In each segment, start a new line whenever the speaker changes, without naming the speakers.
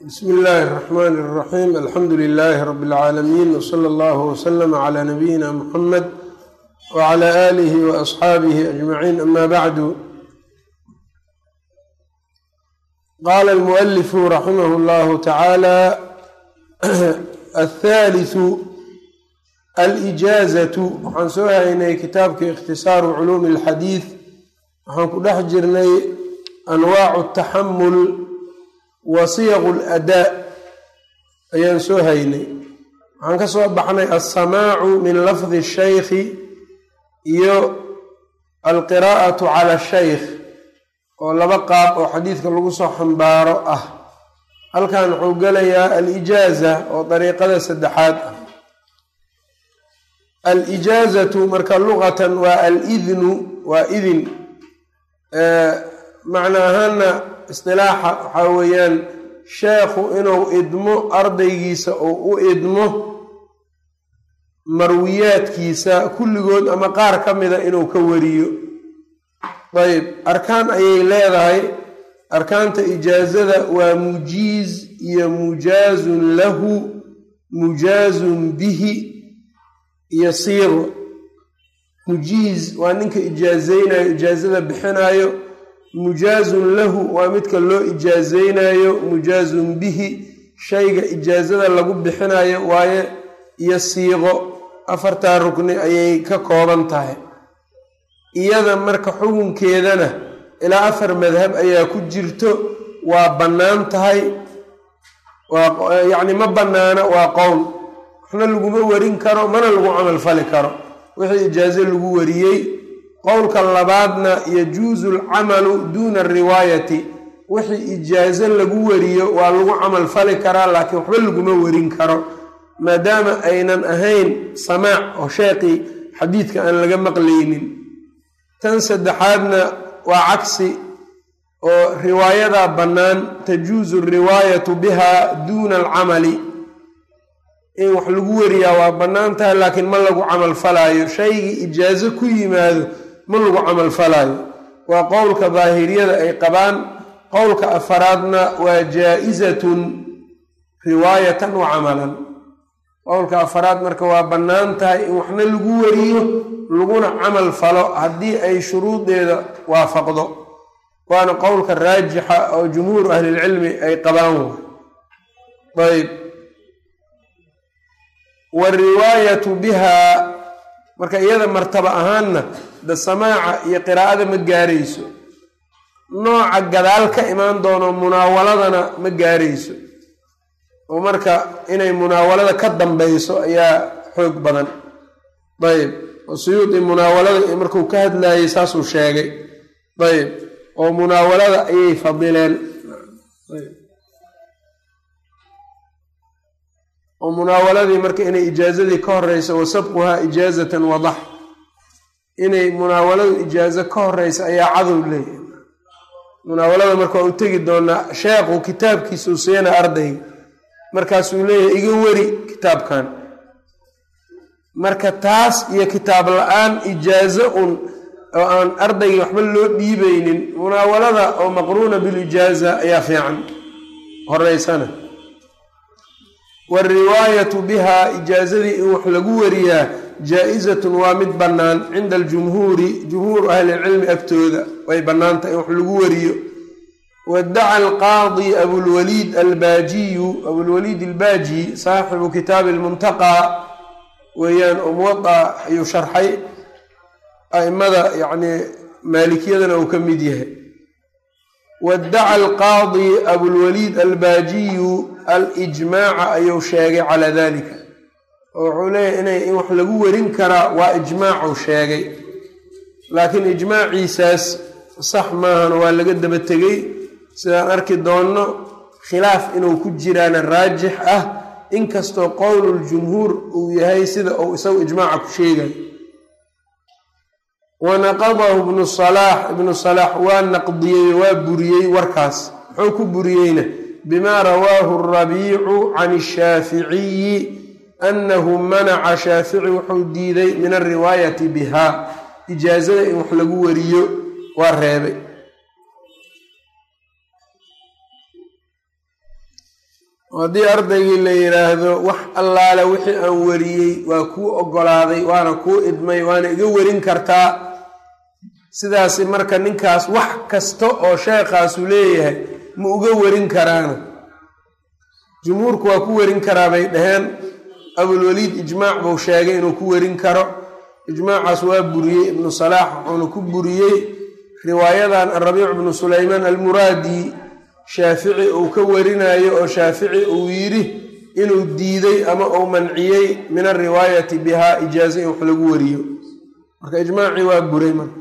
bsmi illaahi الرaxmn الraxim alxamdu lilaahi rab اlcaalamiin wslى اllah wslm clى nabiyina mxamed wclى alih وasxaabih ajmaciin ama bacdu qala اlmualifu raximah اllahu tacaala aلthaliثu alijaazaةu waxaan soo haynay kitaabka ikhtisaaru culuumi اlxadiid waxaan ku dhex jirnay anwaacu الtaxamul wa siyaqu ladaa ayaan soo haynay. Waxaan ka soo baxnay alsamaacu min lafdi shaykhi iyo alqiraa'atu cala shaykh oo laba qaab oo xadiidka lagu soo xambaaro ah. Halkan wuxuu gelayaa alijaaza oo dariiqada saddexaad ah. Alijaazatu marka lugatan waa alidnu waa idin macna ahaana istilaaxa waxaa weeyaan sheekhu inuu idmo ardaygiisa oo u idmo marwiyaadkiisa kulligood ama qaar ka mida inuu ka wariyo. Ayb arkaan ayay leedahay. Arkaanta ijaazada waa mujiiz iyo mujaazun lahu mujaazun bihi iyo siiqo mujiiz waa ninka ijaazeynayo ijaazada bixinayo mujaazun lahu waa midka loo ijaazeynayo mujaazun bihi shayga ijaazada lagu bixinayo waaye iyo siiqo afartaa rukni ayay ka kooban tahay. Iyada marka xukunkeedana ilaa afar madhab ayaa ku jirto waa bannaan tahay. Yacni ma bannaana waa qowl. Waxna laguma warin karo mana lagu camal fali karo. Wixii ijaazo lagu wariyey qowlka labaadna yajuusu alcamalu duuna ariwaayati wixii ijaazo lagu wariyo waa lagu camal fali karaa laakiin waxba laguma warin karo. Maadaama aynan ahayn samaac oo sheeqii xadiidka aan laga maqlaynin. Tan saddexaadna waa cagsi oo riwaayadaa bannaan tajuusu riwaayatu biha duuna alcamali. In wax lagu wariyaa waa bannaan tahay laakiin ma lagu camal falaayo. Shaygii ijaazo ku yimaado ma lagu camal falaayo waa qowlka daahiriyada ay qabaan. Qowlka afaraadna waa jaa-izatun riwaayatan wa camalan. Qowlka afaraad marka waa bannaan tahay in waxna lagu wariyo laguna camal falo haddii ay shuruudeeda waafaqdo. Waana qowlka raajixa oo jumhuuru ahlilcilmi ay qabaan. Ayb. Wariwaayatu biha marka iyada martaba ahaanna da samaaca iyo qiraa'ada ma gaarayso. Nooca gadaal ka imaan doono munaawaladana ma gaarayso. Oo marka inay munaawalada ka dambeyso ayaa xoog badan. Ayb oo suyuudi munaawalada markuu ka hadlayay saasuu sheegay. Ayb oo munaawalada ayay fadileen oo munaawaladii marka inay ijaazadii ka horeyso wa sabquhaa ijaazatan wadax. Inay munaawaladu ijaazo ka horeysa ayaa cadow leeyahy munaawalada marka waa u tegi doonaa sheekhu kitaabkiisuu siina ardayga markaasuu leeyahay iga weri kitaabkan. Marka taas iyo kitaab la'aan ijaazo un oo aan ardaygii waxba loo dhiibeynin munaawalada oo maqruuna bilijaaza ayaa fiican. Horeysana wariwaayatu biha ijaazadii in wax lagu wariyaa jaa-izatun waa mid bannaan cinda aljumhuuri jumhuuru ahlilcilmi agtooda way bannaantahay in wax lagu wariyo wadaca alqaadi abulwaliid albaajiyu abulwaliid albaaji saaxibu kitaabi almuntaqaa weeyaan oo muwada ayuu sharxay aimada yacni maalikiyadana uu ka mid yahay wadaca alqaadi abulwaliid albaajiyu alijmaaca ayuu sheegay calaa dalika oo wuxuu leeyahy inay in wax lagu warin karaa waa ijmaacuu sheegay laakiin ijmaaciisaas sax maahan waa laga daba tegey sidaan arki doonno khilaaf inuu ku jiraana raajix ah inkastoo qowluljumhuur uu yahay sida uu isagu ijmaaca ku sheegayo wanaqadahu ibnu salaax ibnu salaax waa naqdiyey waa buriyey warkaas. Muxuu ku buriyeyna? Bimaa rawaahu arabiicu can ashaaficiyi annahu manaca shaafici wuxuu diiday min alriwaayati bihaa. Ijaazada in wax lagu wariyo waa reebay. Haddii ardaygii la yidhaahdo wax allaale wixii aan wariyey waa kuu ogolaaday waana kuu idmay waana iga warin kartaa sidaasi marka ninkaas wax kasta oo sheekhaasu leeyahay ma uga warin karaana. Jumhuurku waa ku warin karaa bay dhaheen. Abulwaliid ijmaac buu sheegay inuu ku warin karo. Ijmaacaas waa buriyey ibnu salaax wuxuuna ku buriyey. Riwaayadan arabiic bnu sulaymaan almuraadi shaafici uu ka warinayo oo shaafici uu yidhi inuu diiday ama uu manciyey min alriwaayati bihaa ijaaza in wax lagu wariyo. Marka ijmaacii waa buray marka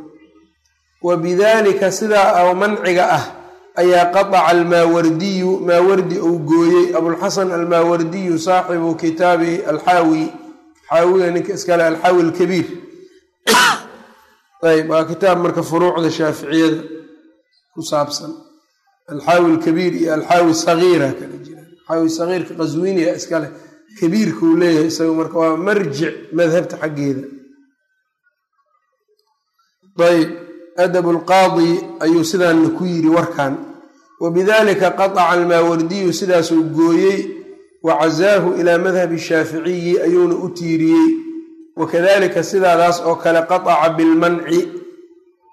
wa bidaalika sidaa oo manciga ah ayaa qataca almaawardiyu maawardi uu gooyey abulxasan almaawardiyu saaxibu kitaabi alxaawi xaawiga ninka iskale alxaawi alkabiir. Ayb waa kitaab marka furuucda shaaficiyada ku saabsan. Alxaawi alkabiir iyo alxaawi sagiira kala jira. Alxaawi sagiirka qaswiniya iskale kabiirka uu leeyahay isaga marka waa marjic madhabta xaggeeda. Ayb adab lqaadi ayuu sidaana ku yidhi warkan wabidalika qataca almaawardiyu sidaasuu gooyey wacazaahu ilaa madhabi shaaficiyi ayuuna u tiiriyey wakadalika sidaadaas oo kale qataca bilmanci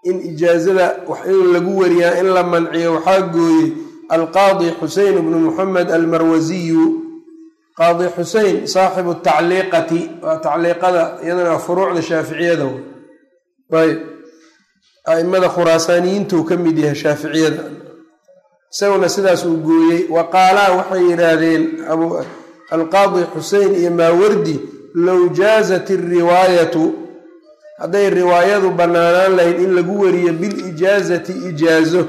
in ijaazada in lagu wariyaa in la manciyo waxaa gooyey alqaadi xusein bnu muxamed almarwasiyu qaadi xusein saaxibu tacliiqati waa tacliiqada iyadana furuucda shaaficiyada ayb aimada khuraasaaniyiintuu ka mid yahay shaaficiyada. Isaguna sidaas uu gooyey wa qaalaa waxay yidhaahdeen alqaadi xusein iyo maawardi low jaazat iriwaayatu hadday riwaayadu bannaanaan lahayd in lagu wariyo bilijaazati ijaazo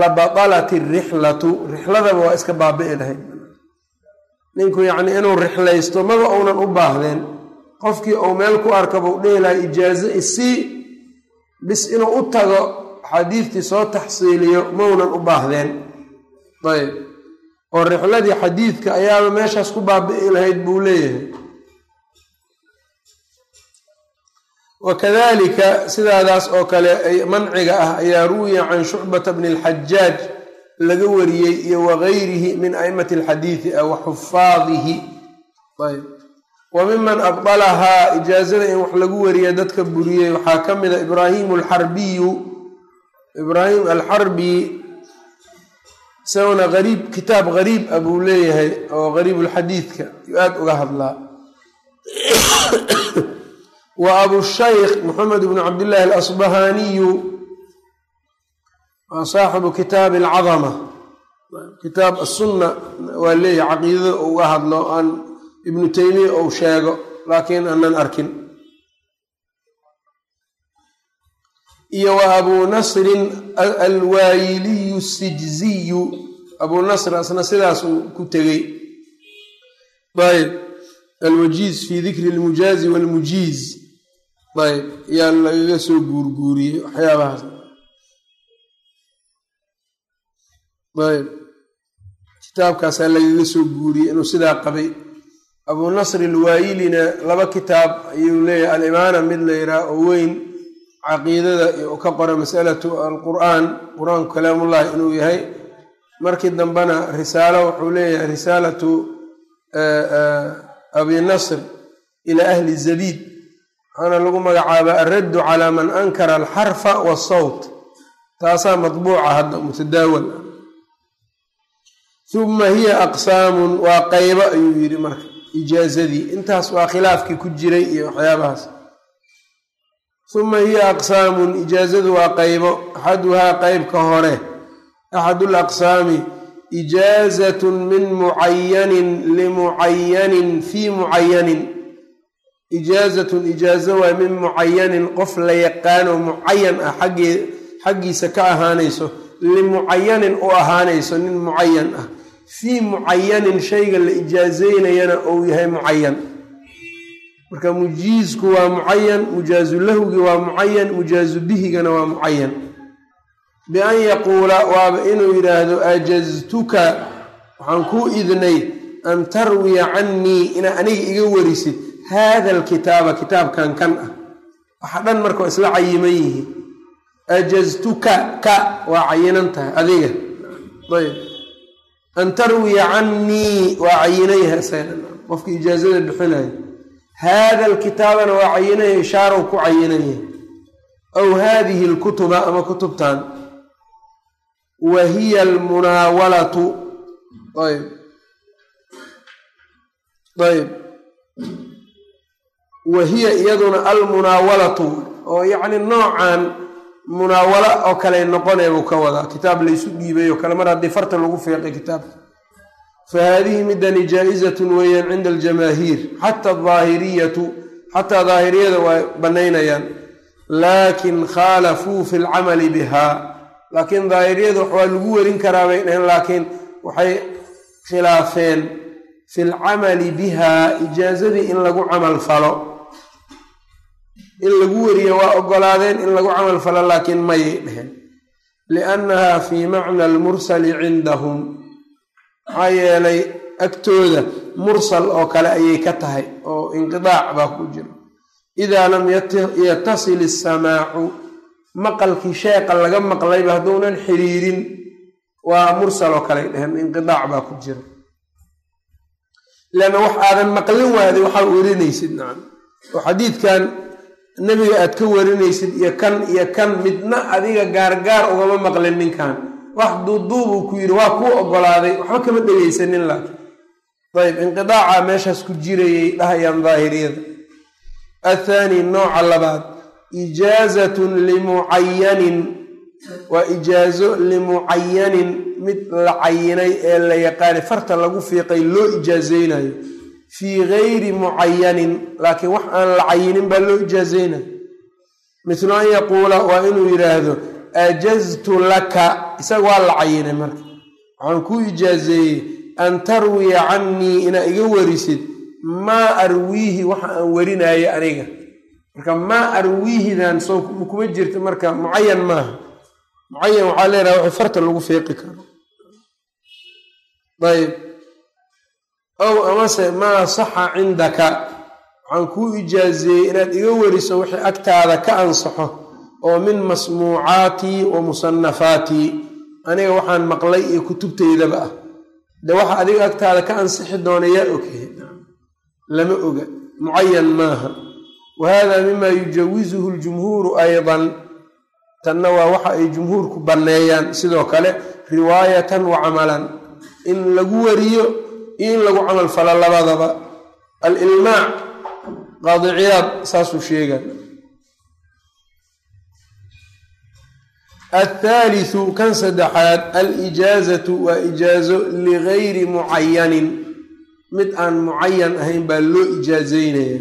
la batalat irixlatu rixladaba waa iska baabi'i lahayd. Ninku yacnii inuu rixlaysto maba uunan u baahdeen. Qofkii uu meel ku arkaba u dhehi lahaa ijaazo isii bis inuu u tago xadiidtii soo taxsiiliyo maunan u baahdeen. Ayb. Oo rixladii xadiidka ayaaba meeshaas ku baabi'i lahayd buu leeyahay. Wakadalika sidaadaas oo kale manciga ah ayaa ruwiya can shucbata bni alxajaaj laga wariyey iyo wagayrihi min aimati alxadiidi wa xufaadihi. Ayb wa miman abdalahaa ijaazada in wax lagu wariya dadka buriyey. Waxaa ka mida ibraahimu alxarbiyu ibraahim alxarbi isaguna ariib kitaab gariib ah buu leeyahay oo gariibulxadiidka yuu aada uga hadlaa. Wa abushaykh moxamed bnu cabdillaahi alasbahaniyu waa saaxibu kitaabi alcadama. Kitaab asunna waa leeyahay caqiidada uga hadlo aan ibnu teymiya ou sheego laakiin aanan arkin. Iyo wa abuu nasrin alwaayiliyu sijziyu. Abuu nasr asna sidaasuu ku tegey. Ayb alwajiiz fi dikri lmujaazi walmujiiz ayb yaa lagaga soo guurguuriyey waxyaabahaas. Ayb kitaabkaasaa lagaga soo guuriyey inuu sidaa qabay abuu nasri alwaayilina laba kitaab ayuu leeyahay alimaana mid la yidhaah oo weyn caqiidada u ka qora masalatu alqur'aan qur'aanku kalaamullahi inuu yahay. Markii dambena risaalo wuxuu leeyahay risaalatu abi nasr ilaa ahli zabiid waxaana lagu magacaabaa alraddu calaa man ankara alxarfa wasawt taasaa matbuuca hadda mutadaawal uma hiya aqsaamun waa qaybo ayuu yidhi marka ijaazadii. Intaas waa khilaafkii ku jiray iyo waxyaabahaas. Uma hiya aqsaamun ijaazadu waa qaybo. Axaduhaa qeybka hore. Axadu laqsaami ijaazatun min mucayanin limucayanin fii mucayanin ijaazatun ijaazo waa min mucayanin qof la yaqaano mucayan ah xaggiisa ka ahaanayso limucayanin u ahaanayso nin mucayan ah fii mucayanin shayga la ijaazeynayana ou yahay mucayan marka mujiizku waa mucayan mujaazu lahwgi waa mucayan mujaazu bihigana waa mucayan bian yaquula waaba inuu yidhaahdo ajaztuka waxaan kuu idnay an tarwiya cannii inaa aniga iga warisid haada alkitaaba kitaabkan kan ah. Waxa dhan marka isla cayiman yihiin. Ajaztuka ka waa cayinan tahay adiga. Ayb an tarwiya canii waa cayinayha qofka ijaazada bixinayo haada alkitaabana waa cayinaya ishaarow ku cayinaya aw haadihi alkutuba ama kutubtan wa hiya almunaawalatu ayb ayb wa hiya iyaduna almunaawalatu oo yacni noocan munaawalo oo kale noqonaya buu ka wadaa. Kitaab laysu dhiibay oo kale mar haddii farta lagu fiiqay kitaabka. Fa haadihi midani jaa-izatun weeyaan cinda aljamaahiir. Xata adaahiriyatu xataa daahiriyada waa banaynayaan laakin khaalafuu fi lcamali biha laakiin daahiriyada waa lagu werin karaa bay dhaheen laakiin waxay khilaafeen fi lcamali biha ijaazadii in lagu camal falo in lagu weriyo waa ogolaadeen in lagu camal falo laakiin mayay dheheen. Liannaha fii macna almursali cindahum. Maxaa yeelay agtooda mursal oo kale ayay ka tahay oo inqidaac baa ku jira. Idaa lam yatasil isamaacu maqalkii sheeqa laga maqlayba hadduunan xiriirin waa mursal oo kale dheheen inqidaac baa ku jira. Leanna wax aadan maqlin waaday waxaa werinaysid nacam oo xadiidkan nebiga aad ka warinaysid iyo kan iyo kan midna adiga gaargaar ugama maqlin ninkan. Wax duuduubuu ku yidhi waa kuu ogolaaday waxba kama dhegaysanin laakiin ayb inqidaaca meeshaas ku jirayay dhahayaan daahiriyada. Athaani nooca labaad ijaazatun limucayanin waa ijaazo limucayanin mid la cayinay ee la yaqaanay farta lagu fiiqay loo ijaazeynayo fii gayri mucayanin laakiin wax aan la cayinin baa loo ijaazeynayo mislu an yaquula waa inuu yidhaahdo ajaztu laka isaga waa la cayinay marka. Waxaan kuu ijaazeeyey an tarwiya canii inaa iga warisid maa arwiihi waxa aan warinaayo aniga. Marka maa arwiihidan soo kuma jirta marka mucayan maaha. Mucayan waxaa leedaha wax farta lagu fiiqi karo. Ayb ow amase maa saxa cindaka. Waxaan kuu ijaazeeyey inaad iga wariso wixii agtaada ka ansaxo oo min masmuucaatii wa musanafaatii aniga waxaan maqlay iyo kutubteydaba ah. De waxa adiga agtaada ka ansixi doona yaa ogyahay lama oga. Mucayan maaha. Wa hada mima yujawizuhu ljumhuuru aydan. Tanna waa waxa ay jumhuurku banneeyaan. Sidoo kale riwaayatan wa camalan. In lagu wariyo iyo in lagu camal falo labadaba. Alilmaac qaadi ciyaad saasuu sheega althaalithu kan saddexaad alijaazatu waa ijaazo ligayri mucayanin mid aan mucayan ahayn baa loo ijaazeynaya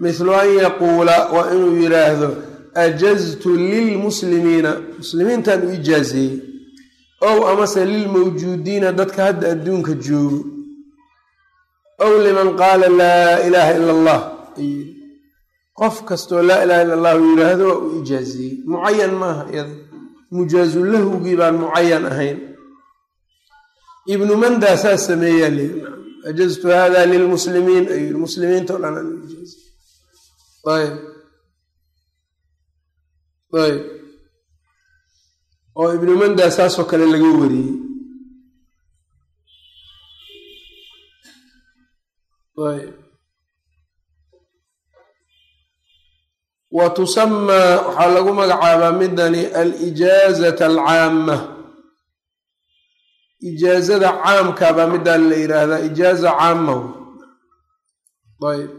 mithlu an yaquula waa inuu yidhaahdo ajaztu lilmuslimiina. Muslimiintaan u ijaazeeyey ow amase lilmawjuudiina dadka hadda adduunka joogo ow liman qaala laa ilaaha ila allah qof kastoo laa ilaha illa allahu yidhaahdo waa u ijaazeeyey mucayan maaha iyada mujaazu lahwgii baan mucayan ahayn ibnu mandaa saas sameeyaa leyi ajaztu hada lilmuslimiin ayuu muslimiinta o dhan ayb oo ibnu mandaa saasoo kale laga wariyey wa tusamaa waxaa lagu magacaabaa midani alijaazata alcaama ijaazada caamka baa midaan la yidhaahdaa ijaaza caama ayb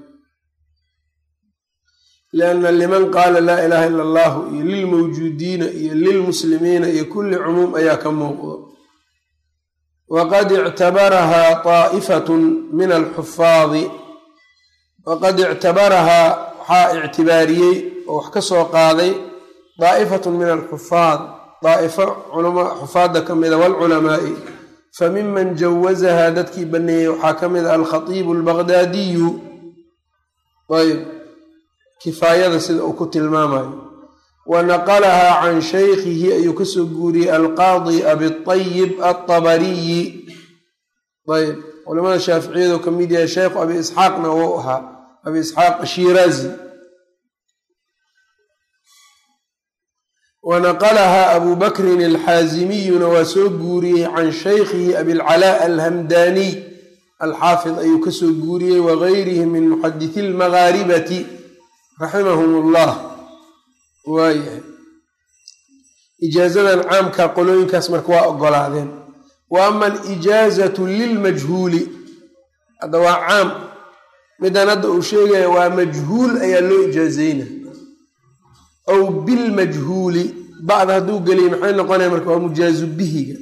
lianna liman qaala laa ilaaha ila allahu iyo lilmawjuudiina iyo lilmuslimiina iyo kulli cumuum ayaa ka muuqdo waqad ictabarahaa طaa'ifatun min alxufaadi waqad ictabarahaa waxaa ictibaariyey oo wax ka soo qaaday daa'ifatun min alxufaad daa'ifo xufaadda ka mida waalculamaa'i fa miman jawazahaa dadkii baneeyey waxaa ka mid a alkhatiibu albaqdaadiyu ayb kifaayada sida uu ku tilmaamayo wa naqalahaa can shaykhihi ayuu ka soo guuriyey alqaadi abiayib altabariyi. Ayb culamada shaaficiyadu ka mid yahay sheykhu abi isxaaqna wou ahaa abi isxaaq ashiraazi wanaqalahaa abu bakrin alxaasimiyuna waa soo guuriyey can shaykhihi abilcalaa alhamdaniy alxaafid ayuu ka soo guuriyey wagayrihi min muxadisi almagaaribati raximahum ullah waayahay. Ijaazadan caamka qolooyinkaas marka waa ogolaadeen. Wa ama alijaazatu lilmajhuuli. Hadda waa caam. Midan hadda uu sheegaya waa majhuul ayaa loo ijaazeyna aw bilmajhuuli. Bacda hadduu geliya maxay noqonaya marka waa mujaazu bihiga.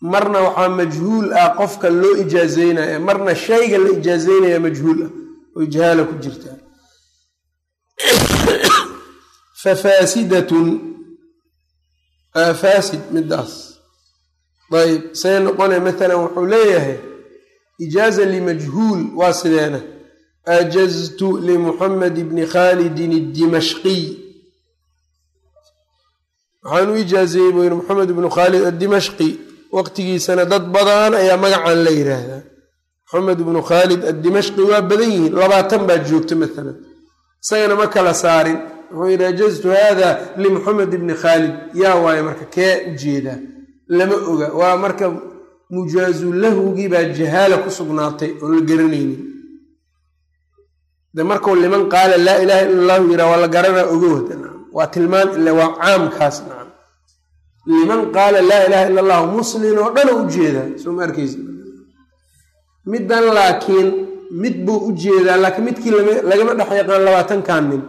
Marna waxaa majhuul ah qofka loo ijaazeynaya marna shayga la ijaazeynaya majhuul ah. Oy jahaala ku jirtaa fafaasidatun faasid midaas ayb say noqonaya maalan wuxuu leeyahay ijaaza limajhuul waa sideena ajaztu limuxamed bni khaalidin addimashqiy waxaan u ijaazeeyey buu yihi moxamed ibnu khaalid addimashqi waqtigiisana dad badan ayaa magacan la yiraahdaa moxamed ibnu khaalid addimashqi waa badan yihiin labaatan baa joogta maalan isagana ma kala saarin wuxuu yidhi ajaztu hada limuxamed ibni khaalid. Yaa waaye marka kee u jeedaa lama oga. Waa marka mujaazu lahwgii baa jahaala ku sugnaatay oon la garanaynin de markuu liman qaala laa ilaha illa allahu yiraa waa la garanaa ogowda waa tilmaan ile waa caamkaas nacam liman qaala laa ilaha illa allahu muslin oo dhan u u jeedaa soo ma arkeysa middan laakiin mid buu u jeedaa laakiin midkii lagama dhex yaqaan labaatankan nin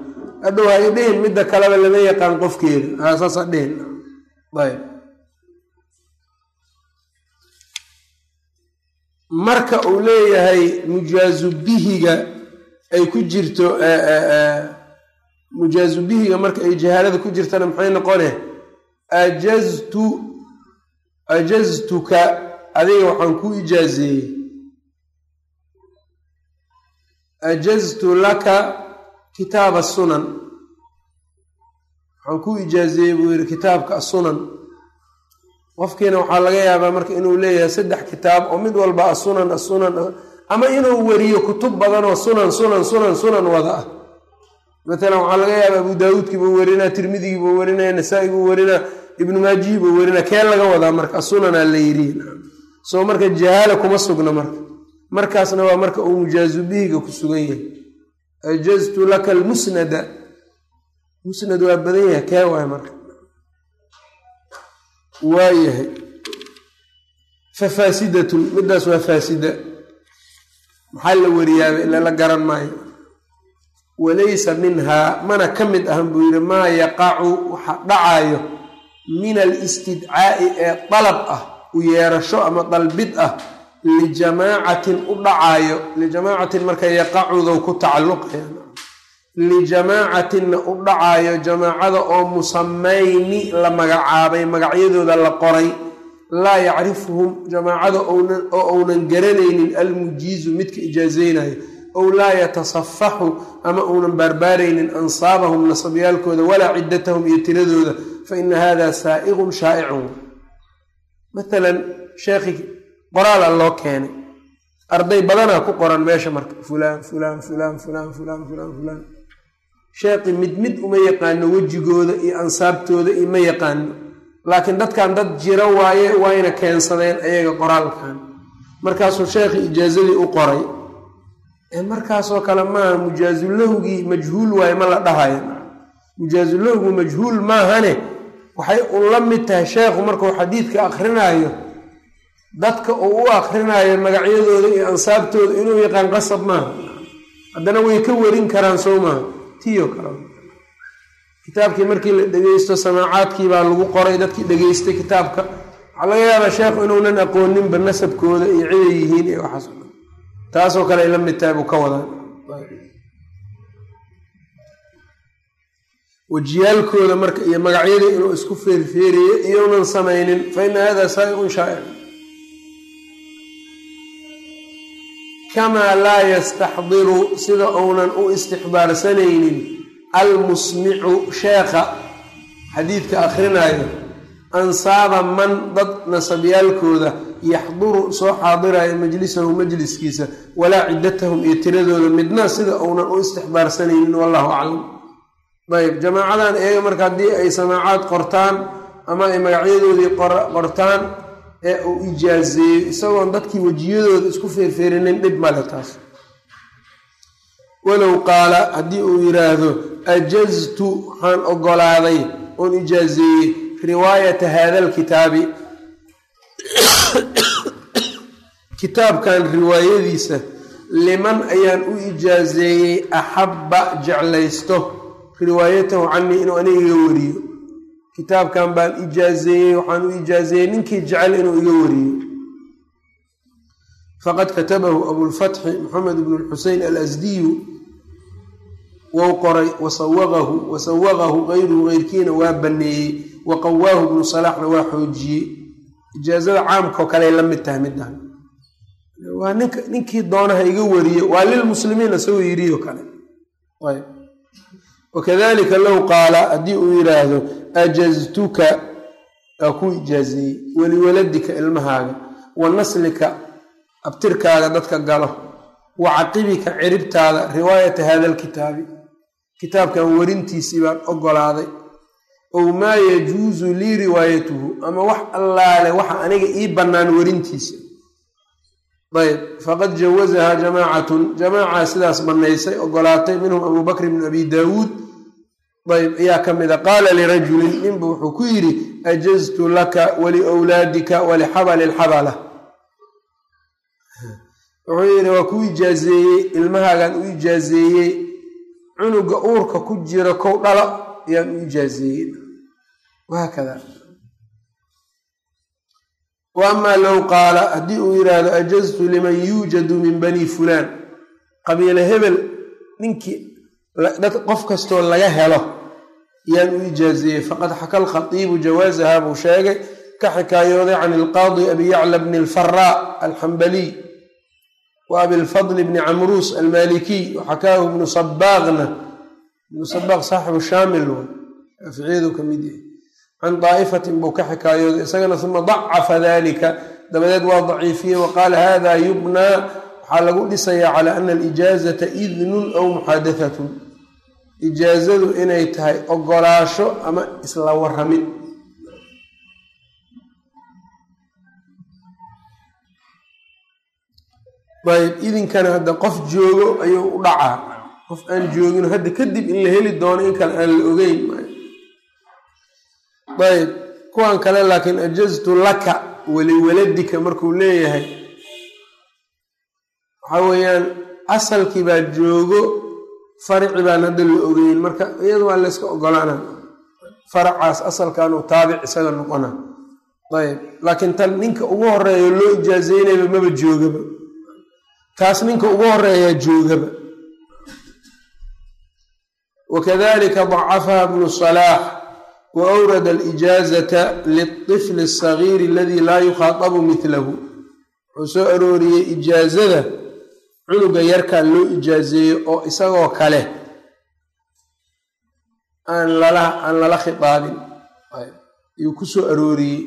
hadhow hay dhihin midda kaleba lama yaqaan qofkeeda saasa dhihin ayb. Marka uu leeyahay mujaazu bihiga ay ku jirto mujaazu bihiga marka ay jahaalada ku jirtana maxay noqone ajaztu ajaztuka. Adiga waxaan ku ijaazeeyey ajaztu laka kitaaba sunan. Waxaan ku ijaazeeyey buu yihi kitaabka asunan qofkiina waxaa laga yaabaa marka inuu leeyahay saddex kitaab oo mid walba asunan asunan ama inuu weriyo kutub badan oo sunan sunan sunan sunan wada ah. Matalan waxaa laga yaabaa abu daawuudkii buu werinaa tirmidigi buu werinaya nasaa-i buu werinaa ibnu maajihi buu werinaa kee laga wadaa marka? Asunanaa la yiri soo marka jahaala kuma sugna marka. Markaasna waa marka uu mujaazu bihiga ku sugan yahay ajaztu laka almusnada. Musnad waa badan yahay kee waay marka? Waayahay. Fa faasidatun midaas waa faasida. Maxaa la wariyaaba ila la garan maayo. Walaysa minhaa mana ka mid ahan buu yidhi maa yaqacu waxa dhacaayo min alistidcaa'i ee dalab ah u yeerasho ama dalbid ah lijamaacatin u dhacaayo lijamaacatin marka yaqacudow ku tacalluqaya. Lijamaacatinna u dhacaayo jamaacada oo musamayni la magacaabay magacyadooda la qoray laa yacrifuhum jamaacada oo uunan garanaynin almujiizu midka ijaazeynayo ow laa yatasafaxu ama uunan baarbaaraynin ansaabahum nasabyaalkooda walaa ciddatahum iyo tiradooda fa ina hada saa'iqun shaa'icun. Matalan sheekhi qoraala loo keenay. Arday badanaa ku qoran meesha marka fulaan fulaan fulaan fulaan fulaan fulaan fulaan. Sheekhi mid mid uma yaqaano wejigooda iyo ansaabtooda iyo ma yaqaano. Laakiin dadkan dad jira waaye wayna keensadeen ayaga qoraalkan markaasuu sheekhi ijaazadii u qoray. Markaasoo kale maaha mujaazulahugii majhuul waaye ma la dhahayo. Mujaazulahgu majhuul maahane waxay u la mid tahay sheekhu markuu xadiidka akrinaayo dadka uu u akrinaayo magacyadooda iyo ansaabtooda inuu yaqaan qasab maaha haddana way ka warin karaan soo maaha tiyo kale kitaabkii markii la dhegeysto samaacaadkii baa lagu qoray dadkii dhegeystay kitaabka. Waxaa laga yaabaa sheekhu inuunan aqooninba nasabkooda iyo ciday yihiin iyo waxaas taasoo kale ay la mid tahay buu ka wadaa. Wejiyaalkooda marka iyo magacyadii inuu isku feerfeeriyo iyounan samaynin fa ina hada saa'iqun shaa'ic kamaa laa yastaxdiru sida uunan u istixbaarsanaynin almusmicu sheekha xadiidka akrinaayo ansaaba man dad nasabyaalkooda yaxduru soo xaadiraya majlisahu majliskiisa walaa ciddatahum iyo tiradooda midna sida uunan u istixbaarsanaynin wallahu aclam. Ayb jamaacadan iyaga marka haddii ay samaacaad qortaan ama ay magacyadoodii qortaan ee uu ijaazeeyo isagoon dadkii wejiyadooda isku feerfeerinin dhib male taas. Walow qaala haddii uu yidhaahdo ajaztu waxaan ogolaaday oon ijaazeeyey riwaayata haada alkitaabi. Kitaabkan riwaayadiisa liman ayaan u ijaazeeyey axabba jeclaysto riwaayatahu canii inuu aniga iga wariyo kitaabkan baan ijaazeeyey waxaan u ijaazeeyey ninkii jecel inuu iga wariyo faqad katabahu abulfatxi moxamed bnu lxusein alasdiyu wou qoray wasawaqahu wasawaqahu kayruhu keyrkiina waa baneeyey wa qawaahu bnu salaaxna waa xoojiyey. Ijaazada caamkao kaley la mid tahay middan waa ninka ninkii doonaha iga wariye waa lilmuslimiin isagoo yidhiyo kale. Wakadalika low qaala haddii uu yidhaahdo ajaztuka aa ku ijaazeeyey waliwaladika ilmahaaga wa naslika abtirkaaga dadka galo wa caqibika ciribtaada riwaayata hada alkitaabi kitaabkan warintiisii baan ogolaaday ow maa yajuusu lii riwaayatuhu ama wax allaale waxa aniga ii bannaan warintiisa ayb faqad jawazahaa jamaacatun jamaaca sidaas bannaysay ogolaatay minhum abu bakr bn abi daawuud ayb ayaa ka mida qaala lirajulin ninbu wuxuu ku yidhi ajaztu laka waliwlaadika walixabali lxabala wuxuu yidhi waa ku ijaazeeyey ilmahaagaan u ijaazeeyey cunuga uurka ku jira kow dhala ayaan u ijaazeeyey. Wahaakada wa low qaala haddii uu yidhaahdo ajaztu liman yuujadu min bani fulaan qabiile hebel ninkii qof kastoo laga helo yaan u ijaazeeyey faqad xaka alkhatiibu jawaasaha buu sheegay ka xikaayooday can ilqaadi abi yacla bni alfaraa alxambaliy wa abilfadl bni camruus almalikiy waxakaahu ibnu sabaaqna ibnu sabaaq saaxibu shaamil shaaficiyadu ka mid yahay. Can daa'ifatin buu ka xikaayooday isagana uma dacafa dalika dabadeed waa daciifiyey wa qaala hada yubnaa. Waxaa lagu dhisayaa calaa ana alijaazata idnun aw muxaadathatun ijaazadu inay tahay ogolaasho ama isla waramid ayb idinkana hadda qof joogo ayuu u dhacaa. Qof aan joogino hadda kadib in la heli doono in kale aan la ogeyn. Ayb kuwan kale laakiin ajaztu laka waliwaladika markuu leeyahay. Waxaa weeyaan asalkii baa joogo faraci baan hadda la ogeyn marka iyada waa layska ogolaana faracaas asalkan uu taabic isaga noqona. Ayb laakiin tan ninka ugu horeeyo loo ijaazeynayba maba joogaba. Kaas ninka ugu horeeyaa joogaba. Wakadalika dacafaha bnu salaax wa awrada alijaazata liطifli asagiiri aladii laa yukhaatabu milahu wuxuu soo arooriyey ijaazada cunuga yarkaa loo ijaazeeyo oo isagoo kale aan lala aan lala khitaabin ayuu ku soo arooriyey.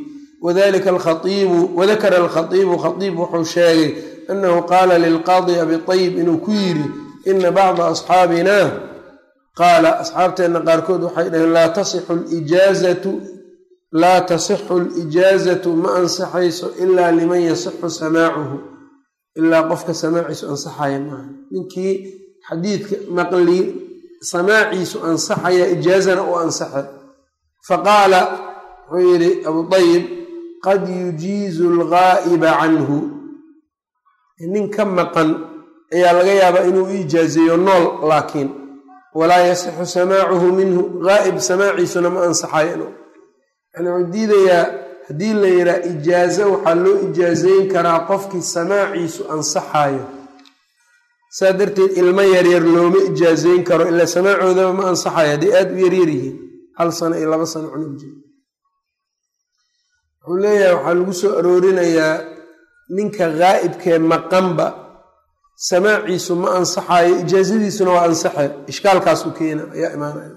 Wadalika alkhaiibu wadakara alkhatiibu khatiib wuxuu sheegay anahu qaala lilqaadi abi طayib inuu ku yidhi ina bacda asxaabina qaala asxaabteenna qaarkood waxay dhaheen laa tasixu lijaazatu laa tasixu alijaazatu ma ansaxayso ilaa liman yasixu samaacuhu ilaa qofka samaaciisu ansaxaya maaha. Ninkii xadiidka maqli samaaciisu ansaxaya ijaazana u ansaxay faqaala wuxuu yidhi abu ayib qad yujiizu algaa'iba canhu. Nin ka maqan ayaa laga yaabaa inuu u ijaazeeyo nool laakiin walaa yasixu samaacuhu minhu gaa'ib samaaciisuna ma ansaxayo yani wuxuu diidayaa haddii la yidhaha ijaazo waxaa loo ijaazeyn karaa qofkii samaaciisu ansaxayo saa darteed ilmo yaryar looma ijaazeyn karo ilaa samaacoodaba ma ansaxayo hadday aada u yaryar yihiin hal sano iyo laba sano cunug jir wuxuu leeyahay waxaa lagu soo aroorinayaa ninka gaa'ibkee maqanba samaaciisu ma ansaxayo ijaazadiisuna waa ansaxe. Ishkaalkaasuu keena ayaa imaanaya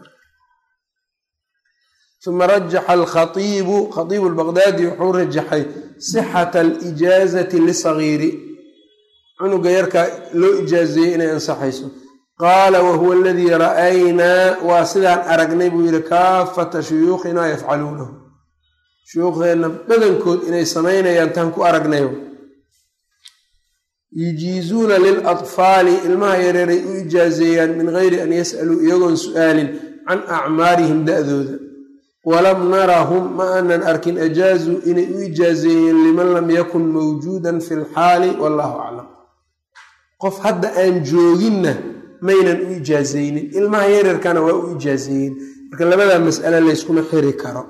uma rajaxa alkhaiibu khaiibu lbaqdaadi wuxuu rajaxay sixata alijaazati lisagiiri cunuga yarkaa loo ijaazeeyey inay ansaxayso qaala wahuwa aladii ra'aynaa waa sidaan aragnay buu yidhi kaafata shuyuukhinaa yafcaluunahu shuyuukhdeenna badankood inay samaynayaan taan ku aragnay yujiizuuna lilatfaali ilmaha yareeray u ijaazeeyaan min gayri an yas'aluu iyagoon su'aalin can acmaarihim da'dooda walam narahum ma aanan arkin ajaazuu inay u ijaazeeyeen liman lam yakun mawjuudan fi lxaali wallahu aclam qof hadda aan jooginna maynan u ijaazeynin ilmaha yaryarkana waa u ijaazeeyeen marka labadaa mas'ale layskuma xiri karo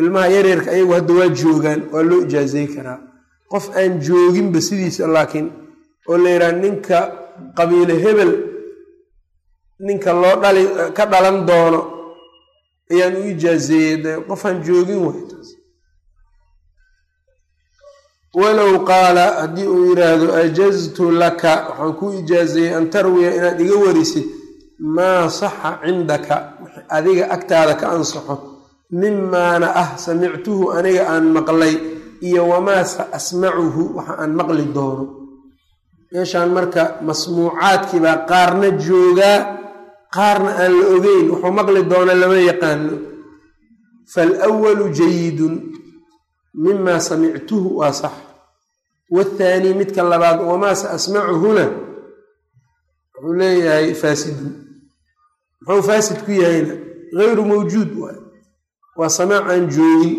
ilmaha yaryarka ayagu hadda waa joogaan waa loo ijaazeey karaa qof aan jooginba sidiisa laakiin oo la yidhaha ninka qabiile hebel ninka loo dhali ka dhalan doono ayaan u ijaazeeyey qofaan joogin walow qaala haddii uu yidhaahdo ajaztu laka waxaan kuu ijaazeeyey an tarwiya inaad iga warisid maa saxa cindaka adiga agtaada ka ansaxo mimaana ah samictuhu aniga aan maqlay iyo wamaa sa asmacuhu waxa aan maqli doono. Meeshaan marka masmuucaadkiibaa qaarna joogaa qaarna aan la ogeyn wuxuu maqli doona lama yaqaano. Falwalu jayidun mimaa samictuhu waa sax. Wathaanii midka labaad wamaa sa asmacuhuna wuxuu leeyahay faasidun. Muxuu faasid ku yahayna gayru mawjuud waay. Waa samaac aan joogin.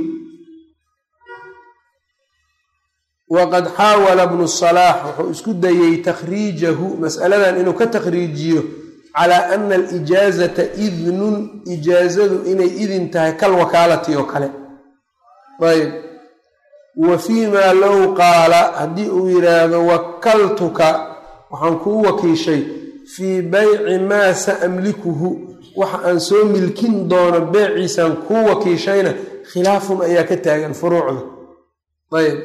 Waqad xaawala bnu salaax wuxuu isku dayey takhriijahu mas'aladan inuu ka takhriijiyo calaa ana alijaazata idnun ijaazadu inay idin tahay kal wakaalati oo kale. Ayb wa fii maa low qaala haddii uu yidhaahdo wakaltuka waxaan kuu wakiishay fii bayci maa sa amlikuhu waxa aan soo milkin doono beeciisaan kuu wakiishayna khilaafun ayaa ka taagan furuucda. Ayb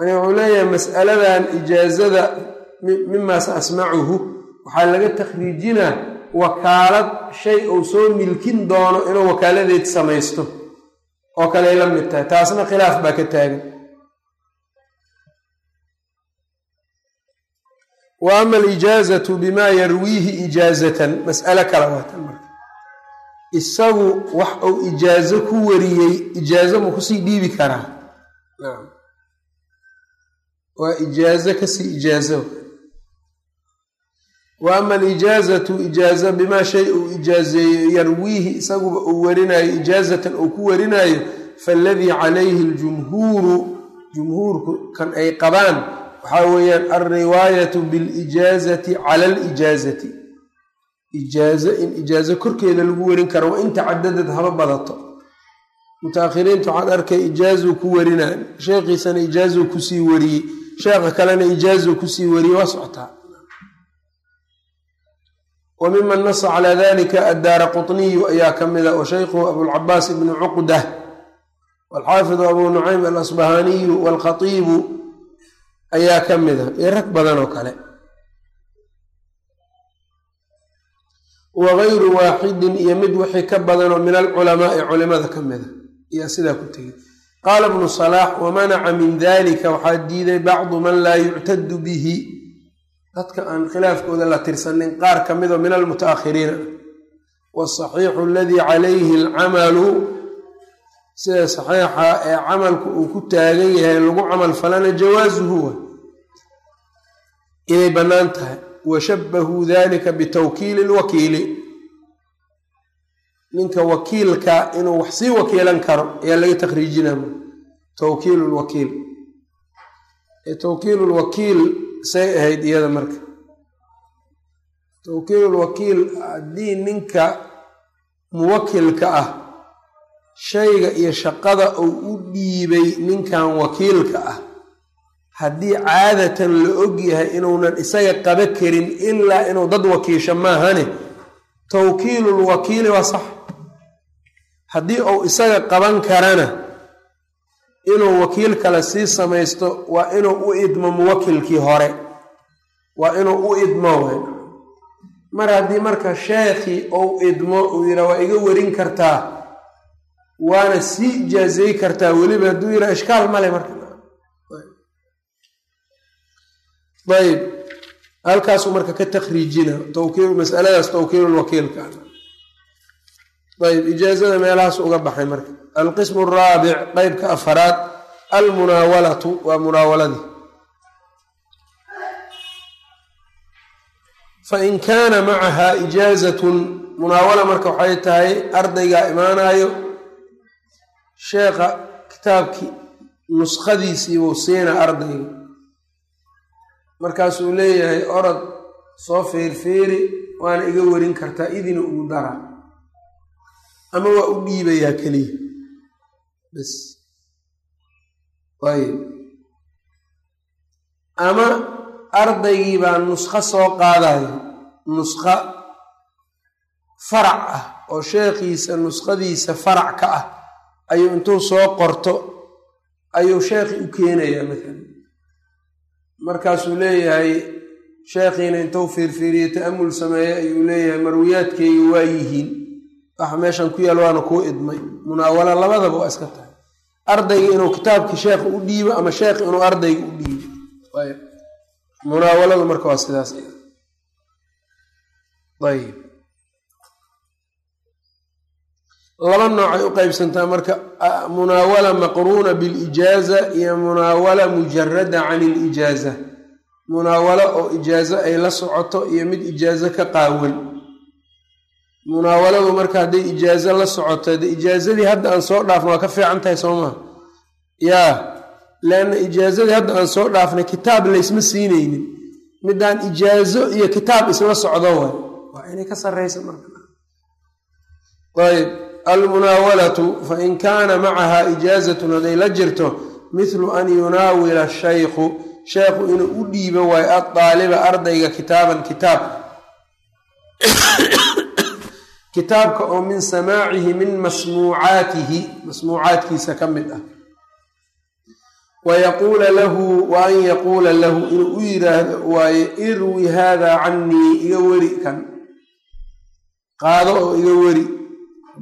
yani wuxuu leeyahay mas'aladan ijaazada mimaa sa asmacuhu waxaa laga takhriijinaa wakaalad shay uu soo milkin doono inuu wakaaladeed samaysto oo kaley la mid tahay. Taasna khilaaf baa ka taagan. Wa ama alijaazatu bimaa yarwiihi ijaazatan? Mas'alo kale waatan marka. Isagu wax uu ijaazo ku wariyey ijaazo ma ku sii dhiibi karaa? Waa ijaazo ka sii ijaazo wa ama alijaazatu ijaaza bimaa shay uu ijaazeeyo yarwiihi isaguba uu warinayo ijaazatan uu ku warinaayo faaladii calayhi aljumhuuru jumhuurku kan ay qabaan waxaa weeyaan alriwaayatu bilijaazati cala alijaazati ijaazo in ijaazo korkeeda lagu warin karo wa in tacadadad haba badato. Mutaakhiriinta waxaad arkay ijaazuu ku warinaa sheekhiisana ijaazuu ku sii wariyey. Sheekha kalena ijaazuu ku sii wariyey waa socotaa wa miman nasa calaa dalika addaara quطniyu ayaa ka mida wa shaykhuhu abulcabaas ibnu cuqdah walxaafidu abu nucaym alasbahaaniyu walkhatiibu ayaa ka mida iyo rag badan oo kale. Wa gayru waaxidin iyo mid wixii ka badanoo min alculamaai culimada ka mida ayaa sidaa ku tegey. Qaala bnu salaax wamanaca min dalika waxaa diiday bacdu man laa yuctadu bihi dadka aan khilaafkooda la tirsanin qaar ka midoo min almutaakhiriina wasaxiixu aladii calayhi alcamalu sida saxiixa ee camalku uu ku taagan yahay lagu camal falana jawaasuhu wa inay bannaan tahay. Washabahuu dalika bitawkiili lwakiili ninka wakiilka inuu wax sii wakiilan karo ayaa laga takhriijinaa tawkiilu lwakiil tawkiilu lwakiil say ahayd iyada marka. Tawkiilulwakiil haddii ninka muwakilka ah shayga iyo shaqada uu u dhiibay ninkan wakiilka ah haddii caadatan la og yahay inuunan isaga qaba karin ilaa inuu dad wakiisho maahane tawkiilulwakiili waa sax. Haddii uu isaga qaban karana inuu wakiil kale sii samaysto waa inuu u idmo muwakilkii hore. Waa inuu u idmo wen mar haddii marka sheekhii ou idmo uu yidhaa waa iga warin kartaa. Waana sii ijaazay kartaa weliba hadduu yidhaa ishkaal male marka. Ayb. Halkaasuu marka ka takriijina tawkiil masaladaas tawkiilulwakiilka ayb ijaazada meelahaas uga baxay marka alqismu araabic qeybka afaraad almunaawalatu waa munaawaladii fain kaana macaha ijaazatun munaawala marka waxay tahay ardaygaa imaanayo sheekha kitaabkii nuskhadiisii buu siina ardayga markaasuu leeyahay orod soo fiirfiiri waana iga warin kartaa idina ugu dara ama waa u dhiibayaa keliya bas ayb ama ardaygii baa nuskho soo qaadayo nuskho farac ah oo sheekhiisa nuskhadiisa farac ka ah. Ayuu intuu soo qorto ayuu sheekhi u keenayaa maalan markaasuu leeyahay sheekhiina intuu fiirfiiriye ta'amul sameeye ayuu leeyahay marwiyaadkeyga waa yihiin waxa meeshan ku yaal waana kuu idmay. Munaawalo labadaba waa iska tahay. Ardayga inuu kitaabkii sheekha u dhiibo ama sheekhi inuu ardayga u dhiibo. Munaawaladu marka waa sidaas. Ayb laba noocay u qeybsantaa marka munaawala maqruuna bilijaaza iyo munaawala mujarada can ilijaaza munaawalo oo ijaazo ay la socoto iyo mid ijaazo ka qaawan munaawaladu marka hadday ijaazo la socoto de ijaazadii hadda aan soo dhaafna waa ka fiican tahay soo maa yaa leanna ijaazadii hadda aan soo dhaafnay kitaab laysma siinaynin. Midaan ijaazo iyo kitaab isla socdo waay. Waa inay ka sarraysa marka. Ayb almunaawalatu fain kaana macaha ijaazatun hadday la jirto mithlu an yunaawila shaykhu. Sheekhu inuu u dhiibo waayo addaaliba ardayga kitaaban kitaab kitaabka oo min samaacihi min masmuucaatihi masmuucaadkiisa ka mid ah. Wayaquula lahu wa an yaquula lahu inuu u yiraahdo waaye irwi haadaa cannii iga weri kan. Qaado oo iga weri.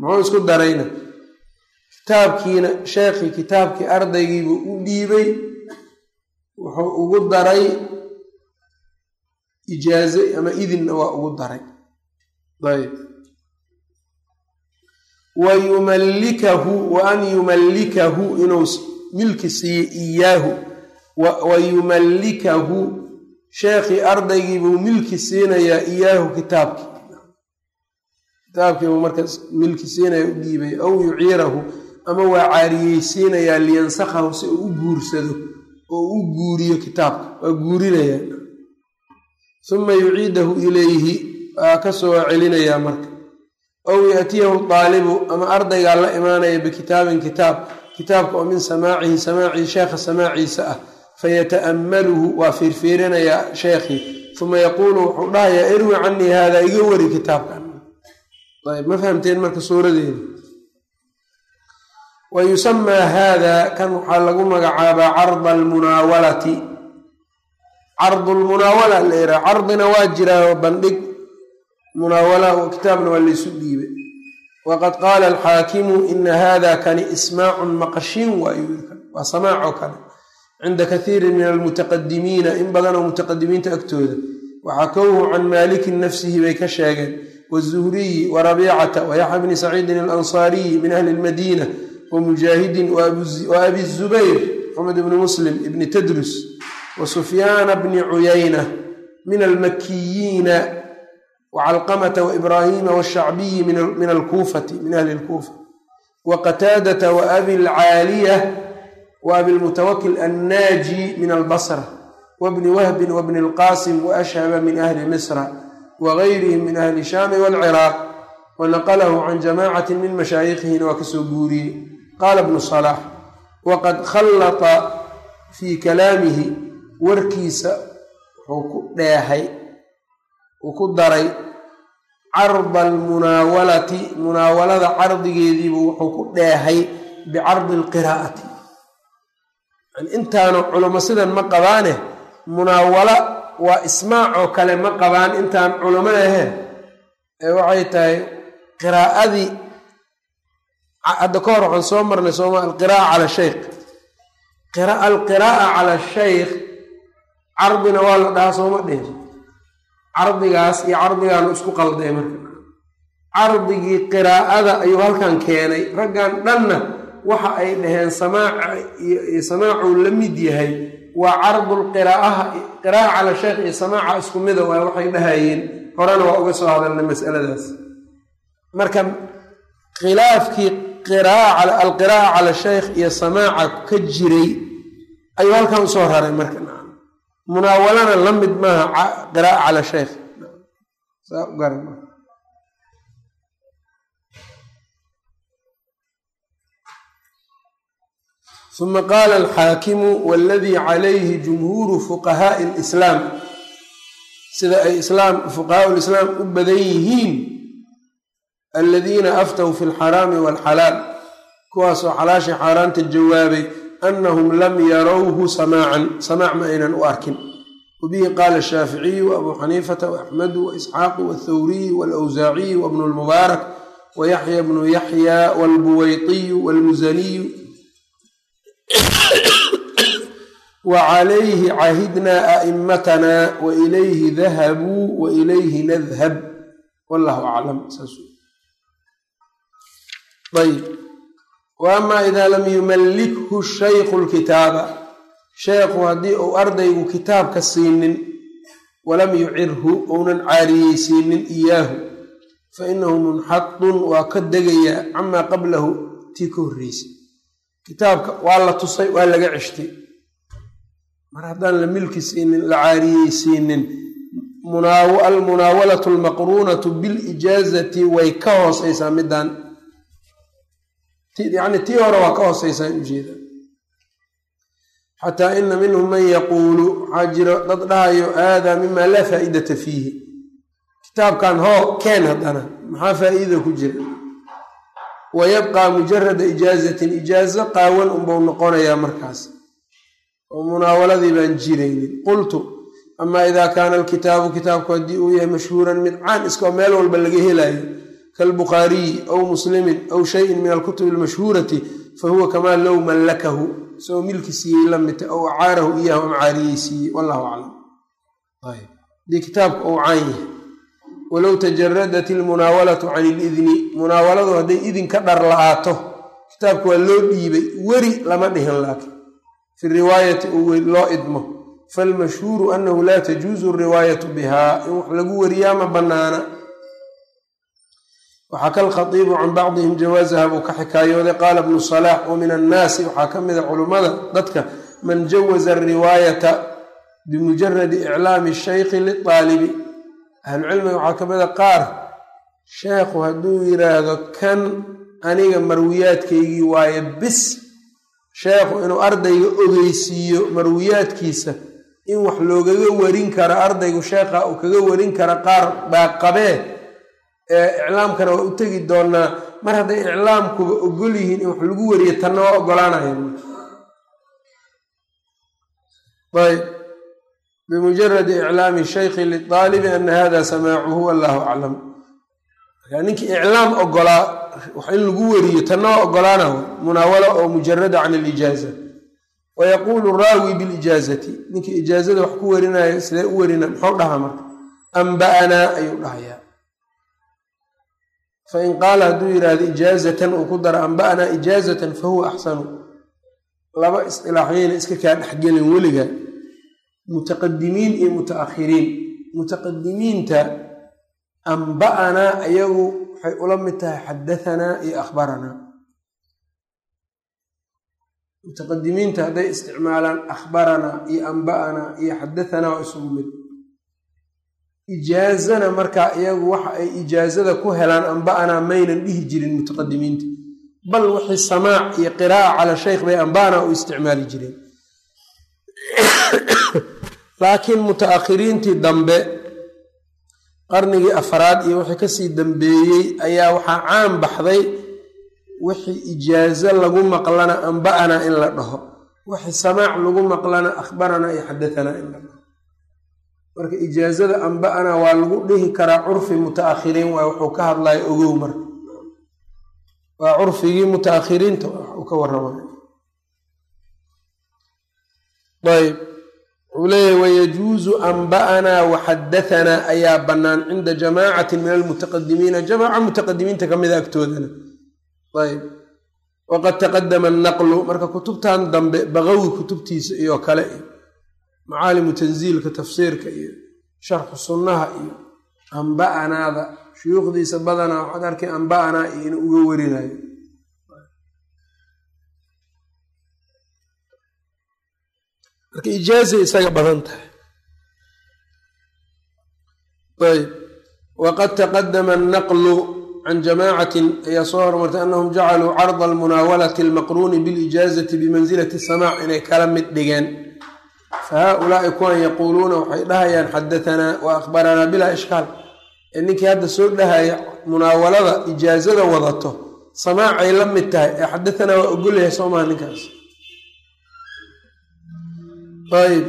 Muxuu isku darayna? Kitaabkiina sheekhii kitaabkii ardaygiibuu u dhiibay. Wuxuu ugu daray ijaaze ama idinna waa ugu daray. Ayb wa yumallikahu wa an yumallikahu inuu milki siiyo iyaahu wa yumallikahu sheekhii ardaygiibuu milki siinayaa iyaahu kitaabkii kitaabkiibuu markaas milki siinaya u dhiibay aw yuciirahu ama waa caariyeysiinayaa liyansakhahu si uu u guursado oo u guuriyo kitaabka waa guurinayaa uma yuciidahu ilayhi waa ka soo celinayaa marka aw yaatiyahu daalibu ama ardaygaa la imaanaya bikitaabin kitaab kitaabka oo min samaacihi samaacihi sheekha samaaciisa ah fayata'ammaluhu waa fiirfiirinayaa sheekhii uma yaquulu wuxuu dhahayaa irwi canii haadaa iga wari kitaabkan ayb ma fahamteen marka suuradeeda wa yusamaa haada kan waxaa lagu magacaabaa carda almunaawalati cardu lmunaawala la yidhaha cardina waa jiraa bandhig munaawala kitaabna waa laysu dhiibay. Waqad qaala alxaakimu ina hada kani ismaacun maqashin waa samaac oo kale. Cinda kathiirin min almutaqadimiina in badanoo mutaqadimiinta agtooda. Waxakowhu can maalikin nafsihi bay ka sheegeen. Wzuhriyi warabiicata wayaxya bni saciidin alansaariyi min ahli lmadiina wamujaahidin wa abi zubayr maxamed bni muslim ibni tadrus wasufyaana bni cuyayna min almakiyiina wacalqamata waibraahiima washacbiyi min alkuufati min ahli lkuufa waqataadata waabi lcaaliya waabi lmutawakil annaaji min albasra wabni wahbin wabni lqaasim waashhaba min ahli misra wagayrihim min ahli shaami walciraaq wanaqalahu can jamacati min mashaayikihina waa ka soo guuriyey qaala bnu salaax waqad khallata fii kalaamihi warkiisa wuxuu ku dheehay uu ku daray carda almunaawalati munaawalada cardigeediibu wuxuu ku dheehay bicardi alqiraa'ati. Intaanu culamo sidan ma qabaane munaawala waa ismaac oo kale ma qabaan intaan culamo aheen ee waxay tahay qiraa'adii hadda ka hor waxaan soo marnay sooma alqiraa'a cala shaykh. Alqiraa'a cala shaykh cardina waa la dhahaa sooma dhihin cardigaas iyo cardigaanu isku qalday marka. Cardigii qiraa'ada ayuu halkan keenay raggan dhanna waxa ay dhaheen samaaca samaacuu la mid yahay. Waa cardul qiraa'a cala sheekh iyo samaaca isku mida waay waxay dhahayeen. Horena waa uga soo hadalnay masaladaas. Marka khilaafkii alqiraa'a cala sheykh iyo samaaca ka jiray ayuu halkan u soo raray marka munaawalana la mid maaha qiraa'a cala sheykh uma qaala alxaakimu waladii calayhi jumhuuru fuqahaa'i lislaam sida ay islaam fuqahaau lislaam u badan yihiin aladiina aftaw fi lxaraami walxalaal kuwaasoo xalaashii xaaraanta jawaabay anahum lam yarowhu samaacan samaac ma aynan u arkin. Wabihi qaala ashaaficiyu waabuu xaniifata waaxmedu waisxaaqu walthawriyu walawsaaciyu wabnu lmubaarak wayaxya bnu yaxya walbuwaytiyu walmusaniyu wacalayhi cahidnaa a'immatana wailayhi dahabuu wailayhi nadhab wallahu aclam ayb wa ama idaa lam yumallikhu shaykhu lkitaaba sheekhu haddii uu ardaygu kitaabka siinin walam yucirhu ounan caariyeysiinin iyaahu fa inahu munxadun waa ka degayaa camaa qablahu tii ka horreysay. Kitaabka waa la tusay waa laga ceshtay. Mar haddaan la milki siinin la caariyeysiinin almunaawalatu almaqruunatu bilijaazati way ka hooseysaa midaan yacni tii hore waa ka hooseysaa ujeeda xataa ina minhum man yaquulu waxaa jiro dad dhahayo aadaa mima laa faa'idata fiihi. Kitaabkan hoo keen haddana maxaa faa'iida ku jira? Wa yabqaa mujarada ijaazatin ijaazo qaawan unbau noqonayaa markaas. Oo munaawaladii baan jiraynin. Qultu amaa idaa kaana alkitaabu kitaabku haddii uu yahay mashhuuran mid caan iskaoo meel walba laga helayo kalbukhaariyi aw muslimin aw shayin min alkutubi almashhuurati fa huwa kamaa low mallakahu isagoo milki la mita aw acaarahu iyahu ama caariyey wallahu aclam haddii kitaabka uu caan yahay walow tajaradat ilmunaawalatu can ilidni munaawaladu hadday idin ka dhar la-aato kitaabka waa loo dhiibay weri lama dhihin laakiin fi riwaayati loo idmo falmashhuuru annahu laa tajuuzu riwaayatu bihaa in wax lagu wariyaa ma bannaana waxaa ka alkhatiibu can bacdihim jawaasaha buu ka xikaayooday qaala bnu salaax wa min annaasi? Waxaa ka mida culummada dadka man jawaza ariwaayata bimujaradi iclaami shaykhi liaalibi ahlucilmiga waxaa ka mida qaar sheekhu hadduu yiraahdo kan aniga marwiyaadkaygii waaye bis sheekhu inuu ardayga ogeysiiyo marwiyaadkiisa in wax loogaga warin karo ardaygu sheekha uu kaga warin kara qaar baa qabee ee iclaamkana waa u tegi doonaa. Mar hadday iclaamkuba ogol yihiin in wax lagu wariyo tanna waa ogolaanayan ayb bimujaradi iclaami shaykhi liaalibi ana hada samaacuhu wallahu aclam. Markaa ninkii iclaam ogolaa wax in lagu wariyo tanna waa ogolaana munaawalo oo mujarada can alijaaza. Wayaquulu raawi bilijaazati. Ninkii ijaazada wax ku warinayo sidee u warina? Muxuu dhahaa marka? Amba'anaa ayuu dhahayaa fain qaala hadduu yidhaahdo ijaazatan uu ku daro amba'anaa ijaazatan fahuwa axsanu laba istilaaxyayna iska kaa dhexgelin weliga mutaqadimiin iyo mutaakhiriin mutaqadimiinta amba'anaa ayagu waxay ula mid tahay xadahanaa iyo akhbaranaa mutaqadimiinta hadday isticmaalaan akhbaranaa iyo amba'anaa iyo xadahanaa waa isugu mid ijaazana markaa iyagu waxa ay ijaazada ku helaan amba'anaa maynan dhihi jirin mutaqadimiinta. Bal wixii samaac iyo qiraa'a cala shaykh bay amba'anaa u isticmaali jireen. Laakiin mutaakhiriintii dambe qarnigii afraad iyo wixii ka sii dambeeyey ayaa waxaa caan baxday wixii ijaazo lagu maqlana amba'anaa in la dhaho. Wixii samaac lagu maqlana akhbaranaa iyo xadahanaa in la dhaho marka ijaazada amba'anaa waa lagu dhihi karaa curfi mutaakhiriin waay wuxuu ka hadlaya ogow marka waa curfigii mutaakhiriinta uu ka warramay ayb wuxuu leeyahy wayajuusu anba'anaa waxadahanaa ayaa bannaan cinda jamaacatin min almutaqadimiina jamaaca mutaqadimiinta ka mida agtoodana. Ayb waqad taqadama annaqlu marka kutubtan dambe baqawi kutubtiisa iyo kale macaalimu tanziilka tafsiirka iyo sharxu sunnaha iyo amba'anaada shuyuukhdiisa badanaa waxaad arkay amba'anaa iyo inuu uga warinayo. Marka ijaazay isaga badan tahay. Ayb waqad taqadama annaqlu can jamaacatin ayaa soo hormartay anahum jacaluu carda almunaawalati almaqruuni bilijaazati bimansilati samaac inay kala mid dhigeen haaulaai kuwan yaquuluuna waxay dhahayaan xadatanaa wa akhbaranaa bilaa ishkaal ee ninkii hadda soo dhahaya munaawalada ijaazada wadato samaacay la mid tahay ee xadatanaa waa ogolyahay soomaha ninkaas ayib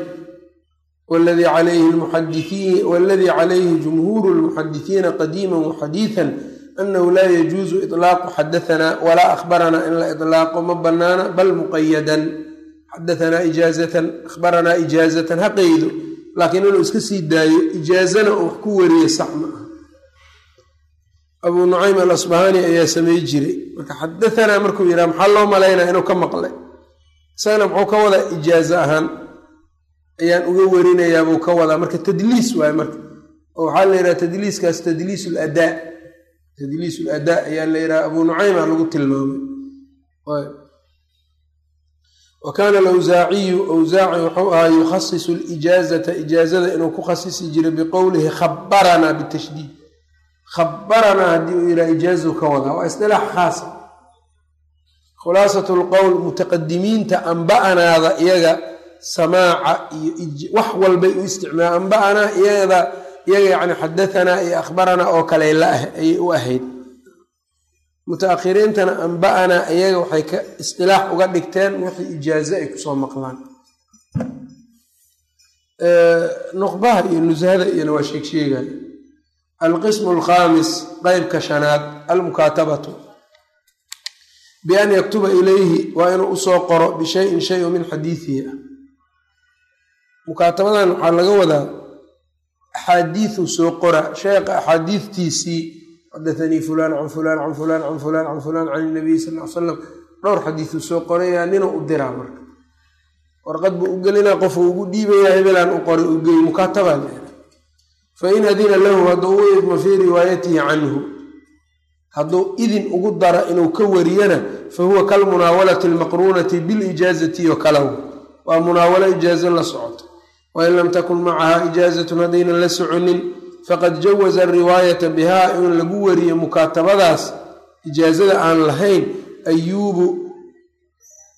wladii calayhi lmuxadiiin waladii calayhi jumhuuru lmuxadisiina qadiima waxadiidan anahu laa yajuusu ilaaqu xadatanaa walaa akhbaranaa in la ilaaqo ma bannaana bal muqayadan xadahanaa ijaazatan akhbaranaa ijaazatan ha qeydo laakiin inuu iska sii daayo ijaazana uu wax ku wariye sax ma ah abuu nucaym alasbahaani ayaa samey jiray marka xadahanaa markuu yidhaha maxaa loo malaynaa inuu ka maqlay isagana muxuu ka wadaa ijaazo ahaan ayaan uga warinayaa buu ka wadaa marka tadliis waaye marka oo waxaa la yidhaha tadliiskaas tadliis ladaa tadliis ladaa ayaa la yidhaha abuu nucayma lagu tilmaamay wa kaana alawsaaciyu awsaaci wuxuu ahaa yukhasisu lijaazata ijaazada inuu ku khasisi jiray biqowlihi khabaranaa bitashdiid. Khabaranaa haddii uu yidhaha ijaazu ka wadaa waa isdilaax khaasa khulaasat lqowl mutaqadimiinta amba'anaada iyaga samaaca iyo wax walbay u isticmaala amba'anaa iyada iyaga yani xadahanaa iyo akhbaranaa oo kale ayay u ahayd mutaakhiriintana amba'anaa iyaga waxay ka istilaax uga dhigteen wixii ijaaze ay ku soo maqlaan. Nuqbaha iyo nushada iyona waa sheeg sheegay alqismu alkhaamis qeybka shanaad almukaatabatu bian yaktuba ilayhi waa inuu u soo qoro bishayin shay min xadiidihi ah mukaatabadan waxaa laga wadaa axaadiiu soo qora sheekha axaadiidtiisii xadathanii fulaan can fulaan can fulaan can fulaan can fulaan can inabiy sal l salam dhowr xadiiuu soo qorayaa ninuu u diraa marka warqad buu u gelinaa qofuu ugu dhiibayaa hebelaan u qoray u leeha fain adina lahu hadduu u idmo fii riwaayatihi canhu hadduu idin ugu dara inuu ka wariyana fa huwa kalmunaawalati almaqruunati bilijaazati o waa munaawalo ijaazo la socoto wain lam takun macaha ijaazatun haddaynan la soconin faqad jawaza ariwaayata bihaa in lagu wariyo mukaatabadaas ijaazada aan lahayn ayuubu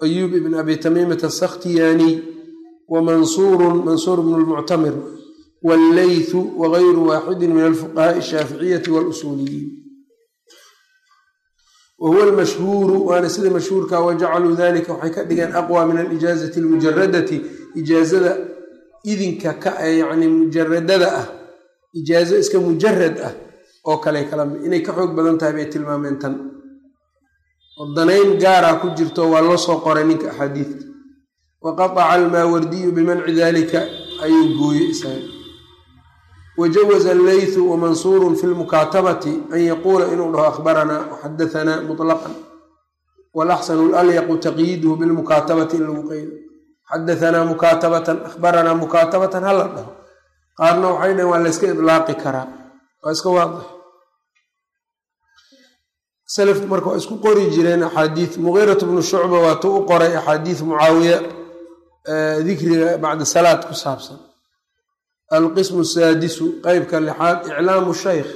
ayuub ibn abi tamiimata asakhtiyaaniy wa mansuurun mansuur bnu lmuctamir walleythu wagayru waaxidin min alfuqahaai ashaaficiyati walusuuliyiin. Wa huwa almashhuuru waana sida mashhuurka wajacaluu dalika waxay ka dhigeen aqwa min alijaazati almujaradati ijaazada idinka ka yani mujaradada ah ijaazo iska mujarad ah oo kale kala inay ka xoog badan tahay bay tilmaameen tan. Oo danayn gaaraa ku jirto waa loo soo qoray ninka axaadiidka wa qataca almaawardiyu bimanci dalika ayuu gooyey isaga wajawaza alleythu wamansuurun fi lmukaatabati an yaquula inuu dhaho akhbaranaa waxadahanaa mutlaqan. Walaxsanu lalyaqu taqyiiduhu bilmukaatabati in lagu qeydo xadahanaa mukaatabatan akhbaranaa mukaatabatan hala dhaho qaarna waxay dhaheen waa layska idlaaqi karaa waa iska waadix salafku marka waa isku qori jireen axaadiid mugiirat bnu shucba waatuu u qoray axaadiid mucaawiya dikriga bacda salaad ku saabsan. Alqismu saadisu qeybka lixaad iclaamu shaykh.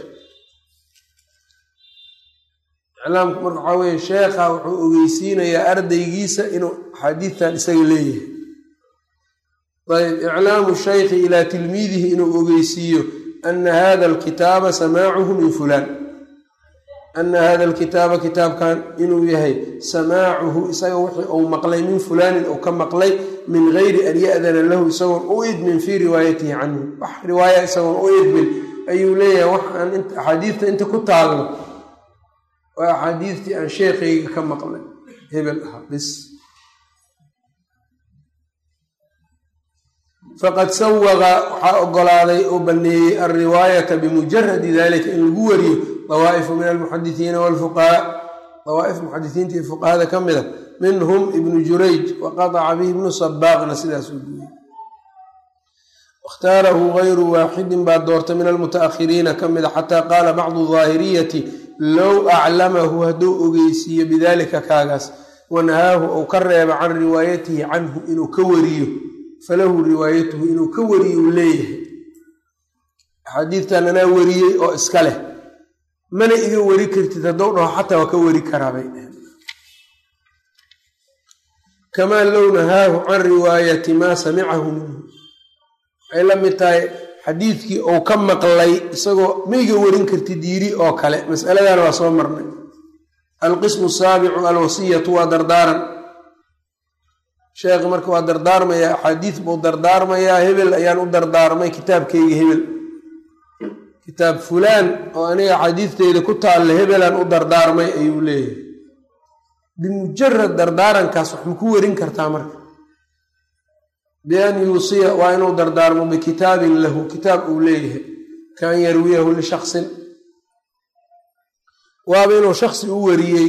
Iclaamku marka waxaa weye sheekha wuxuu ogeysiinayaa ardaygiisa inuu axaadiidtan isaga leeyahay ayb iclaamu shaykhi ilaa tilmiidihi inuu ogeysiiyo ana hada alkitaaba samaacuhu min fulaan ana hada alkitaaba kitaabkan inuu yahay samaacuhu isaga wixii uu maqlay min fulaanin uu ka maqlay min gayri an ya'dana lahu isagoon u idmin fii riwaayatihi canhu wax riwaaya isagoon u idmin ayuu leeyahay wax aan axaadiidta inta ku taalno waa axaadiidtii aan sheekhayga ka maqlay hebel ah bis faqad sawaqa waxaa ogolaaday oo baneeyey alriwaayata bimujaradi dalika in lagu wariyo dawaa'ifu min almuxadisiina walfuqahaa. Dawaaif muxadisiinta iyo fuqahada ka mida minhum ibnu jurayj wa qataca bihi ibnu sabaaqna sidaas uu guuyey wakhtaarahu gayru waaxidin baa doortay min almutaakhiriina ka mida xataa qaala bacdu daahiriyati low aclamahu hadduu ogeysiiyo bidalika kaagaas wanahaahu ou ka reeba can riwaayatihi canhu inuu ka wariyo falahu riwaayatuhu inuu ka wariyo uu leeyahay. Axaadiidtan anaa wariyey oo iska leh. Mana iga wari kartid haddou dhaho xataa waa ka wari karaabay kamaa low nahaahu can riwaayati maa samicahu minhu. Waxay la mid tahay xadiidkii ou ka maqlay isagoo ma iga warin kartid yiri oo kale. Masaladana waa soo marnay. Alqismu asaabicu alwasiyatu waa dardaaran sheekh marka waa dardaarmayaa axaadiis buu dardaarmayaa hebel ayaan u dardaarmay kitaabkayga hebel. Kitaab fulaan oo aniga axaadiisteyda ku taalla hebelaan u dardaarmay ayuu leeyahay. Bimujarad dardaarankaas wax ku warin kartaa marka. Bian yuusiya waa inuu dardaarmo bikitaabin lahu kitaab uu leeyahay. Kaan yarwiyahu lishaksin waaba inuu shaksi u wariyey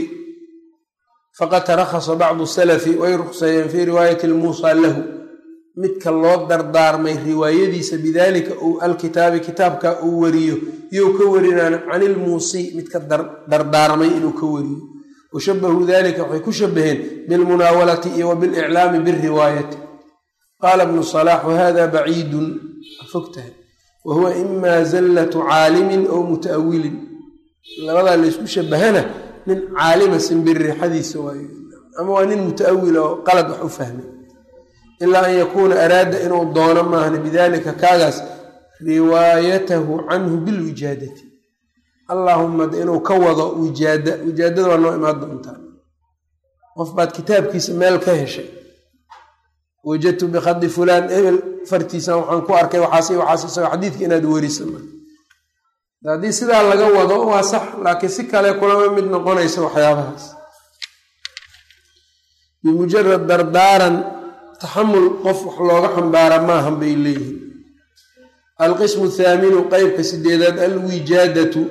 faqad tarakhasa bacdu salafi way ruqseeyeen fii riwaayati lmuusaa lahu. Midka loo dardaarmay riwaayadiisa bidalika uu alkitaabi kitaabka uu wariyo iyou ka warinaan can ilmuusi midka dardaarmay inuu ka wariyo. Washabahuu dalika waxay ku shabaheen bilmunaawalati iyo wa biliclaami biriwaayati. Qaala bnu salaax wahada baciidun? Fogtahay. Wa huwa imaa zallatu caalimin ow mutaawilin labadaa laysku shabahana nin caalima simbirixadiisa waayo ama waa nin mutaawil oo qalad wax u fahmay ilaa an yakuuna araada inuu doono maahna bidalika kaagaas riwaayatahu canhu bilwijaadati. Allaahuma inuu ka wado wijaada wijaadada waa noo imaan doontaa. Qof baad kitaabkiisa meel ka heshay. Wajadtu bikhadi fulaan ebel fartiisa waxaan ku arkay waxaas waxaas isagoo xadiidka inaad werisa haddii sidaa laga wado waa sax laakiin si kale kulama mid noqonaysa waxyaabahaas. Bimujarad dardaaran taxamul qof wax looga xambaara maahan bay leeyihiin alqismu thaaminu qeybka sideedaad alwijaadatu.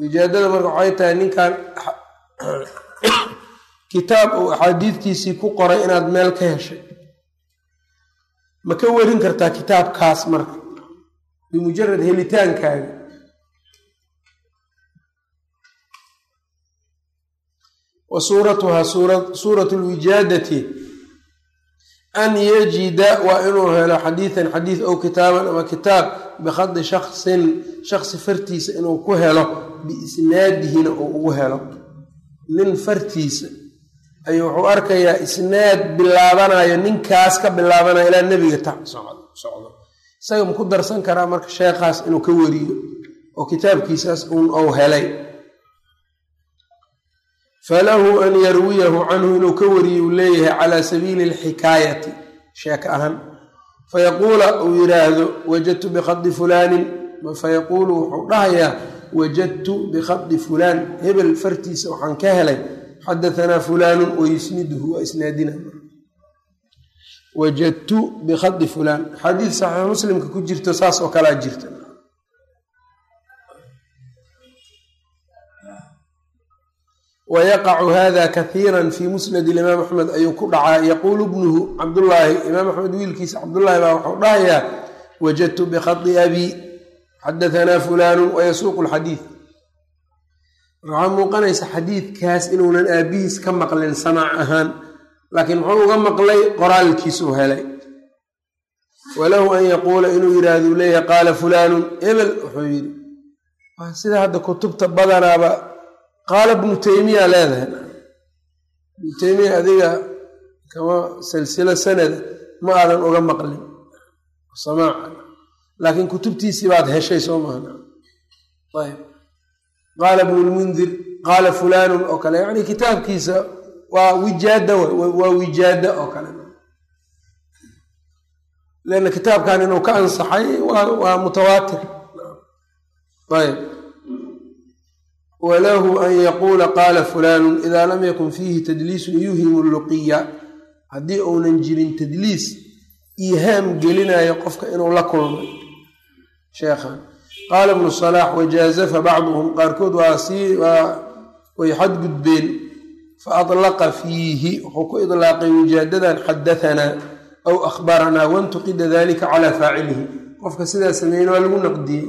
Wijaadada marka waxay tahay ninkan kitaab uu axaadiidtiisii ku qoray inaad meel ka heshay. Ma ka warin kartaa kitaabkaas marka bimujarad helitaankaaga. Wa suuratuhaa suuratu lwijaadati an yajida waa inuu helo xadiidan xadiid ow kitaaban ama kitaab bikhadi shaksin shaksi fartiisa inuu ku helo biisnaadihina uu ugu helo. Nin fartiisa ayuu wuxuu arkayaa isnaad bilaabanayo ninkaas ka bilaabanayo ilaa nebiga ta socdo isaga ma ku darsan karaa marka sheekhaas inuu ka wariyo oo kitaabkiisaas uun ou helay. Falahu an yarwiyahu canhu inuu ka wariyo uu leeyahay calaa sabiili alxikaayati sheek ahaan. Fayaquula uu yidhaahdo wajadtu bikhadi fulaanin. Fayaquulu wuxuu dhahayaa wajadtu bikhadi fulaan. Hebel fartiisa waxaan ka helay. Xadahanaa fulaanun wayusniduhu waa isnaadina wajadtu bikhadi fulaan. Xadiid saxiix muslimka ku jirto saas oo kalea jirta. Wayaqacu hada kahiira fi musnad imaam axmed ayuu ku dhacaa. Yaquulu bnuhu cabdullaahi imaam axmed wiilkiisa cabdullaahi baa wuxuu dhahayaa wajadtu bikhadi abi xadahanaa fulaanu wayasuuqu lxadiid. Waxaa muuqanaysa xadiidkaas inuunan aabihiis ka maqlin samaac ahaan laakiin muxuu uga maqlay? qoraalkiisuu helay. Walahu an yaquula inuu yidhaahdu leeyahay qaala fulaanun. Ebel wuxuu yidhi sida hadda kutubta badanaaba. Qaala bnu teymiya leedahay ibnu teymiya adiga kama silsilo sanada ma aadan uga maqlin. Samaaca laakiin kutubtiisii baad heshay soo maana ayb qaala bnu lmundir qaala fulaanun oo kale yacni kitaabkiisa waa wijaada waa wijaada oo kale. Leanna kitaabkan inuu ka ansaxay waa mutawaatir. Ayb walahu an yaquula qaala fulaanu idaa lam yakun fiihi tadliisun yuhimu luqiya. Haddii uunan jirin tadliis iihaam gelinayo qofka inuu la kulmay. Sheekhan qaala ibnu salaax wajaazafa bacduhum. Qaarkood waa sii way xadgudbeen fa adlaqa fiihi wuxuu ku idlaaqay wijaadadan xadahanaa aw akhbaranaa wantuqida dalika calaa faacilihi qofka sidaa sameeyena waa lagu naqdiyey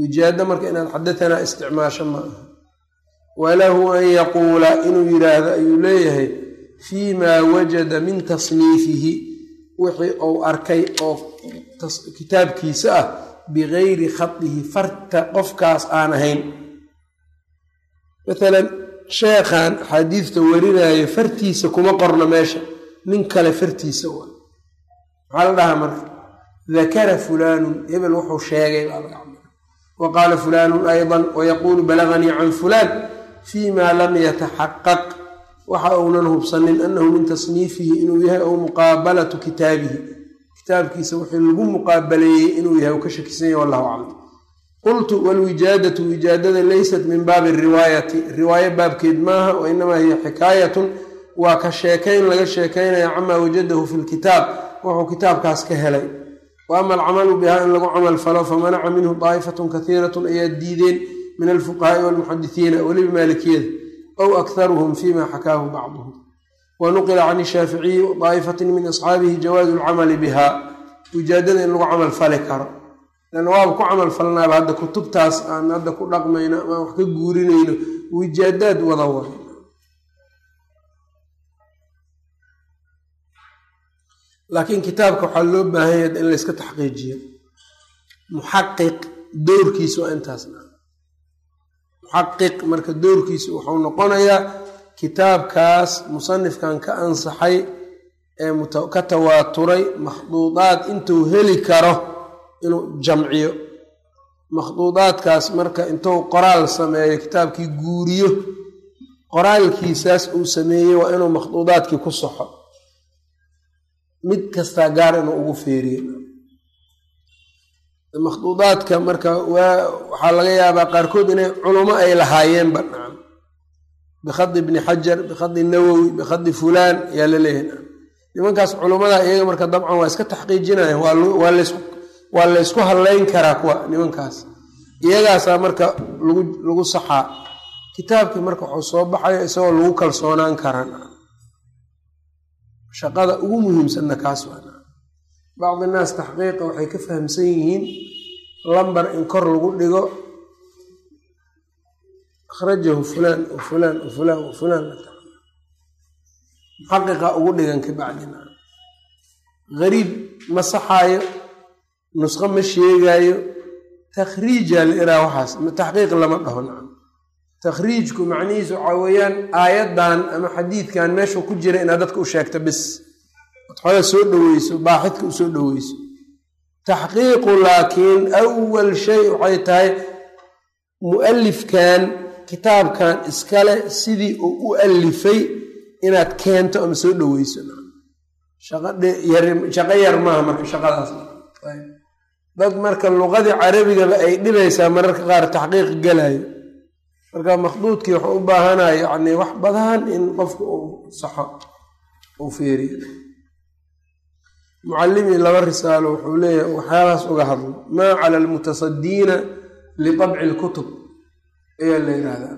wijaado marka inaad xadahanaa isticmaasho ma aha walahu an yaquula inuu yidhaahdo ayuu leeyahay fii maa wajada min tasniifihi wixii uu arkay oo kitaabkiisa ah bigayri khadihi farta qofkaas aan ahayn maalan sheekhan axaadiista warinayo fartiisa kuma qorno meesha. Nin kale fartiisa wa maxaa la dhahaa marka dakara fulaanun hebel wuxuu sheegay baa laga cabira wa qaala fulaanun aydan wayaquulu balaganii can fulaan fii ma lam yataxaqaq. Waxa uunan hubsanin anahu min tasniifihi inuu yahay ow muqaabalatu kitaabihi. Kitaabkiisa wixii lagu muqaabaleeyey inuu yahay uu ka shakisan yahy wallahu aclam qultu walwijaadatu wijaadada leysat min baabi riwaayati. Riwaayo baabkeed maaha wa inamaa hiya xikaayatun. Waa ka sheekayn laga sheekaynaya camaa wajadahu fi lkitaab wuxuu kitaabkaas ka helay. Wa ama alcamalu biha in lagu camal falo famanaca minhu daa'ifatun kaiiratun ayaa diideen min alfuqahaai walmuxadisiina weliba maalikiyada ow akharuhum fima xakaahu bacduhum. Wa nuqila can ishaaficiyi daa'ifatin min asxaabihi jawaazu lcamali biha wijaadada in lagu camal fali karo waaba ku camal falnaaba hadda kutubtaas aan hadda ku dhaqmayno ama wax ka guurinayno. Wijaadaad wada wa laakiin kitaabka waxaa loo baahan yaha in layska taxqiijiyo. Muxaqiq doorkiisa waa intaas. Muxaqiq marka doorkiisa wuxuu noqonayaa kitaabkaas musanifkan ka ansaxay ee ka tawaaturay makhduudaad intuu heli karo inuu jamciyo makhduudaadkaas marka intuu qoraal sameeyo kitaabkii guuriyo qoraalkiisaas uu sameeyey waa inuu makhduudaadkii ku saxo mid kastaa gaar inuu ugu feeriyo makhduudaadka marka waxaa laga yaabaa qaarkood inay culummo ay lahaayeenba nacam bikhadi ibni xajar bikhadi nawowi bikhadi fulaan ayaa la leeyahay nimankaas culummada iyaga marka dabcan waa iska taxqiijinayan waa laysku hadleyn karaa kuwa nimankaas. Iyagaasaa marka lagu saxaa. Kitaabkii marka wuxuu soo baxaya isagoo lagu kalsoonaan karaa shaqada ugu muhiimsanna kaas waa bacdi naas taxqiiqa waxay ka fahamsan yihiin lambar in kor lagu dhigo. Akhrajahu fulaan wa fulaan wa fulaan wa fulaan muxaqiqa ugu dhigan ka bacdina gariib ma saxaayo nusqo ma sheegaayo? Takhriija la iraa waxaas. Taxqiiq lama dhaho nacam. Takhriijku macnihiisu waxaa weeyaan aayaddan ama xadiidkan meeshuu ku jira inaad dadka u sheegto bis. Odxooda soo dhoweyso baaxidka u soo dhoweyso taxqiiqu laakiin awal shay waxay tahay mu'alifkan kitaabkan iskale sidii uu u alifay inaad keento ama soo dhoweyso shaqo yar maaha marka shaqadaas dad marka luqadii carabigaba ay dhibaysaa mararka qaar taxqiiq galayo. Marka makhduudkii wuxuu u baahanaya yacni wax badan in qofka uu saxo uu feeriyo mucallimii laba risaalo wuxuu leeyahay waxyaabahaas uga hadlo maa cala almutasadiina litabci lkutub ayaa la yidhaahdaa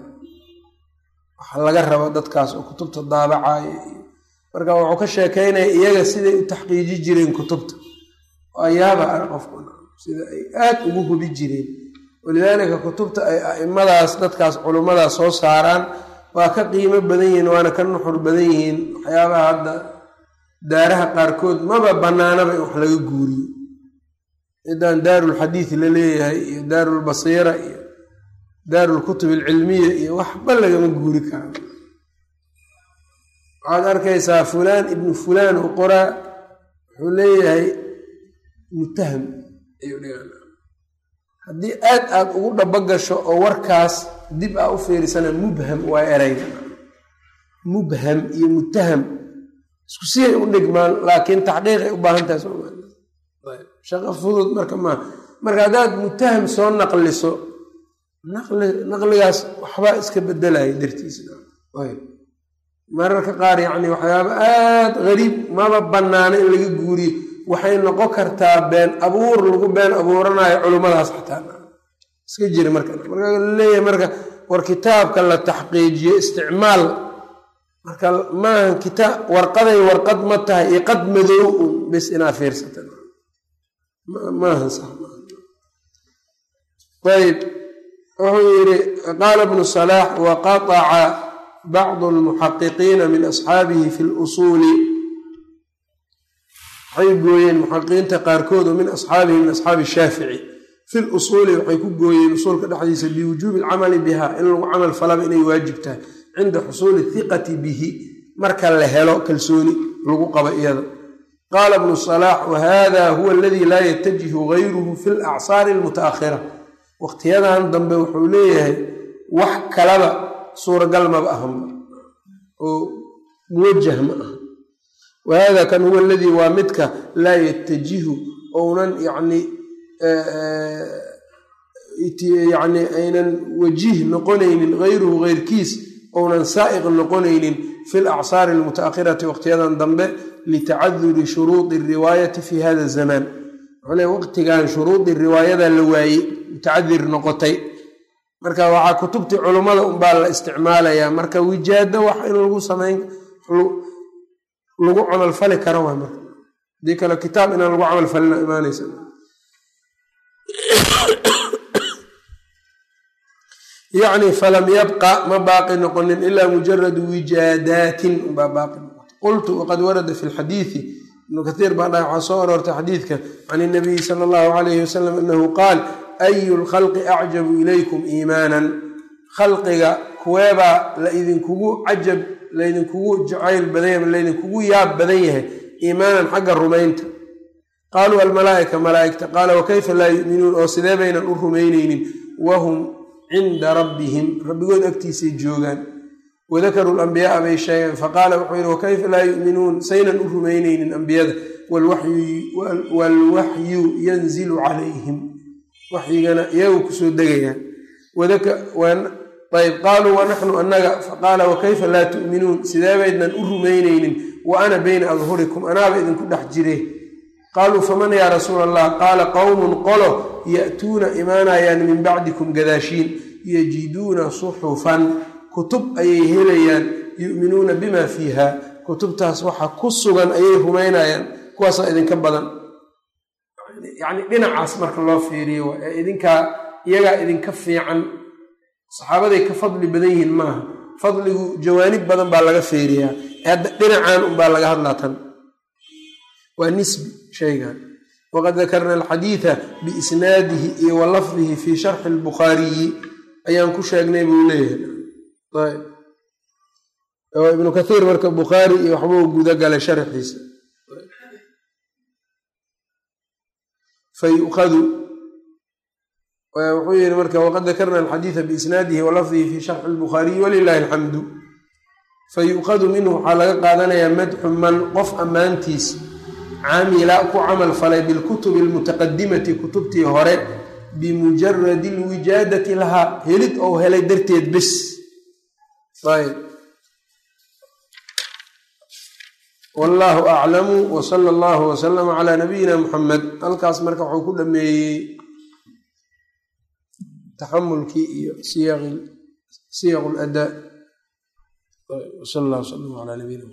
waxa laga rabo dadkaas oo kutubta daabacaya iyo marka wuxuu ka sheekeynaya iyaga siday u taxqiiji jireen kutubta. Ayaaba ara qofku sida ay aad ugu hubi jireen. Walidaalika kutubta ay a'imadaas dadkaas culummadaas soo saaraan waa ka qiimo badan yihiin waana ka nuxur badan yihiin. Waxyaabaha hadda daaraha qaarkood maba bannaanaba in wax laga guuriyo ciddaan daarulxadiid la leeyahay iyo daarulbasiira iyo daarulkutub alcilmiya iyo waxba lagama guuri kara waxaad arkaysaa fulaan ibnu fulaan u qoraa wuxuu leeyahay mutaham haddii aad aad ugu dhabo gasho oo warkaas dib aa u fiirisana mubham waa ereyga mubham iyo mutaham isku siyay u dhigmaan laakiin taxqiiqay u baahan tahay shaqo fudud marka maaha marka haddaad mutaham soo naqliso naqli naqligaas waxbaa iska bedelaya dartiisa mararka qaar yacni waxyaaba aada gariib maba bannaano in laga guuriyo waxay noqon kartaa been abuur lagu been abuuranayo culummadaas xataa. Iska jira marka marka la leeyahay marka war kitaabka la taxqiijiyo isticmaal. Marka maaha kitaab warqaday warqad ma tahay iyo qad madow un bis inaa fiirsata. Maaha sax ayb wuxuu yidhi qaala bnu salaax waqataca bacdu almuxaqiqiina min asxaabihi fi lusuuli waxay gooyeen muxaqiqiinta qaarkood oo min asxaabihi min asxaabi shaafici. Fi lusuuli waxay ku gooyeen usuulka dhexdiisa biwujuubi alcamali biha in lagu camal falaba inay waajib tahay cinda xusuuli hiqati bihi marka la helo kalsooni lagu qabo iyada. Qaala bnu salaax wahada huwa aladii laa yatajihu gayruhu fi lacsaari almutaakhira. Waqtiyadan dambe wuxuu leeyahay wax kalaba suuragal maba ahanba oo muwajah ma aha wahada kan huwa aladii waa midka laa yatajihu ounan yani yani aynan wajiih noqonaynin gayruhu geyrkiis ounan saa'iq noqonaynin fi lacsaari almutaakhirati waqtiyadan dambe litacaduri shuruudi riwaayati fi hada zamaan wuxuu le waqtigan shuruudi riwaayada la waayey mutacadir noqotay marka waxaa kutubtii culummada unbaa la isticmaalayaa marka wijaado wax in lagu samayn lagu camalfali karo waa marka. Hadii kale kitaab inaan lagu camalfalina imaanaysa yacni falam yabqa ma baaqi noqonin ilaa mujaradu wijaadaatin unbaa baaqi noqotay. Qultu waqad warada fi lxadiidi ibnu kaiir baa dhahay waxaa soo aroortay xadiidka can inabiyi sala allahu calayhi wasalam anahu qaal ayu lkhalqi acjabu ilaykum iimaanan? Khalqiga kuweebaa laidinkugu cajab laydinkugu jacayl badan laydinkugu yaab badan yahay iimaanan xagga rumaynta. Qaaluu almalaaika malaaigta qaala wakayfa laa yu'minuun? oo sidee baynan u rumaynaynin? Wahum cinda rabbihim rabbigood agtiisay joogaan. Wadakaruu lambiyaaa bay sheegeen faqaala wuxuu yidhi wakayfa laa yu'minuun? Saynan u rumaynaynin ambiyada. Waalwaxyu yanzilu calayhim. Waxyigana iyagu ku soo degayaan ayb qaaluu wanaxnu annaga faqaala wakayfa laa tu'minuun? Sidee baydnan u rumaynaynin? Wa ana bayna adhurikum anaaba idinku dhex jire. Qaaluu faman yaa rasuula allah qaala qowmun qolo ya'tuuna imaanayaan min bacdikum gadaashiin yajiduuna suxufan. Kutub ayay helayaan yu'minuuna bima fiiha. Kutubtaas waxa ku sugan ayay rumaynayaan kuwaasaa idinka badan. Yacni dhinacaas marka loo fiiriyo waa ee idinkaa iyagaa idinka fiican saxaabaday ka fadli badan yihiin maaha. Fadligu jawaanib badan baa laga feeriyaa hadda dhinacan unbaa laga hadlaa tan. Waa nisbi shaygan waqad dakarna alxadiida biisnaadihi iyo wa lafdihi fii sharxi albukhaariyi ayaan ku sheegnay buu leeyahay. Ibnu kathiir marka bukhaari iyo waxbuu guda galay sharxiisa fayuqadu wuxuu yihi marka waqad dakarna alxadiida biisnaadihi wa lafdihi fii sharxi albukhaariyi walilahi alxamdu fayuqadu minhu waxaa laga qaadanayaa madxu man qof ammaantiis camila ku camal falay bilkutubi almutaqadimati kutubtii hore bimujaradi alwijaadati lahaa helid ou helay darteed bes ayb wallaahu aclamu wsala allahu wasalama calaa nabiyina muxamed halkaas marka wuxuu ku dhameeyey taxamulkii iyo siyaq ladaa sal allah wslam calaa nabiyina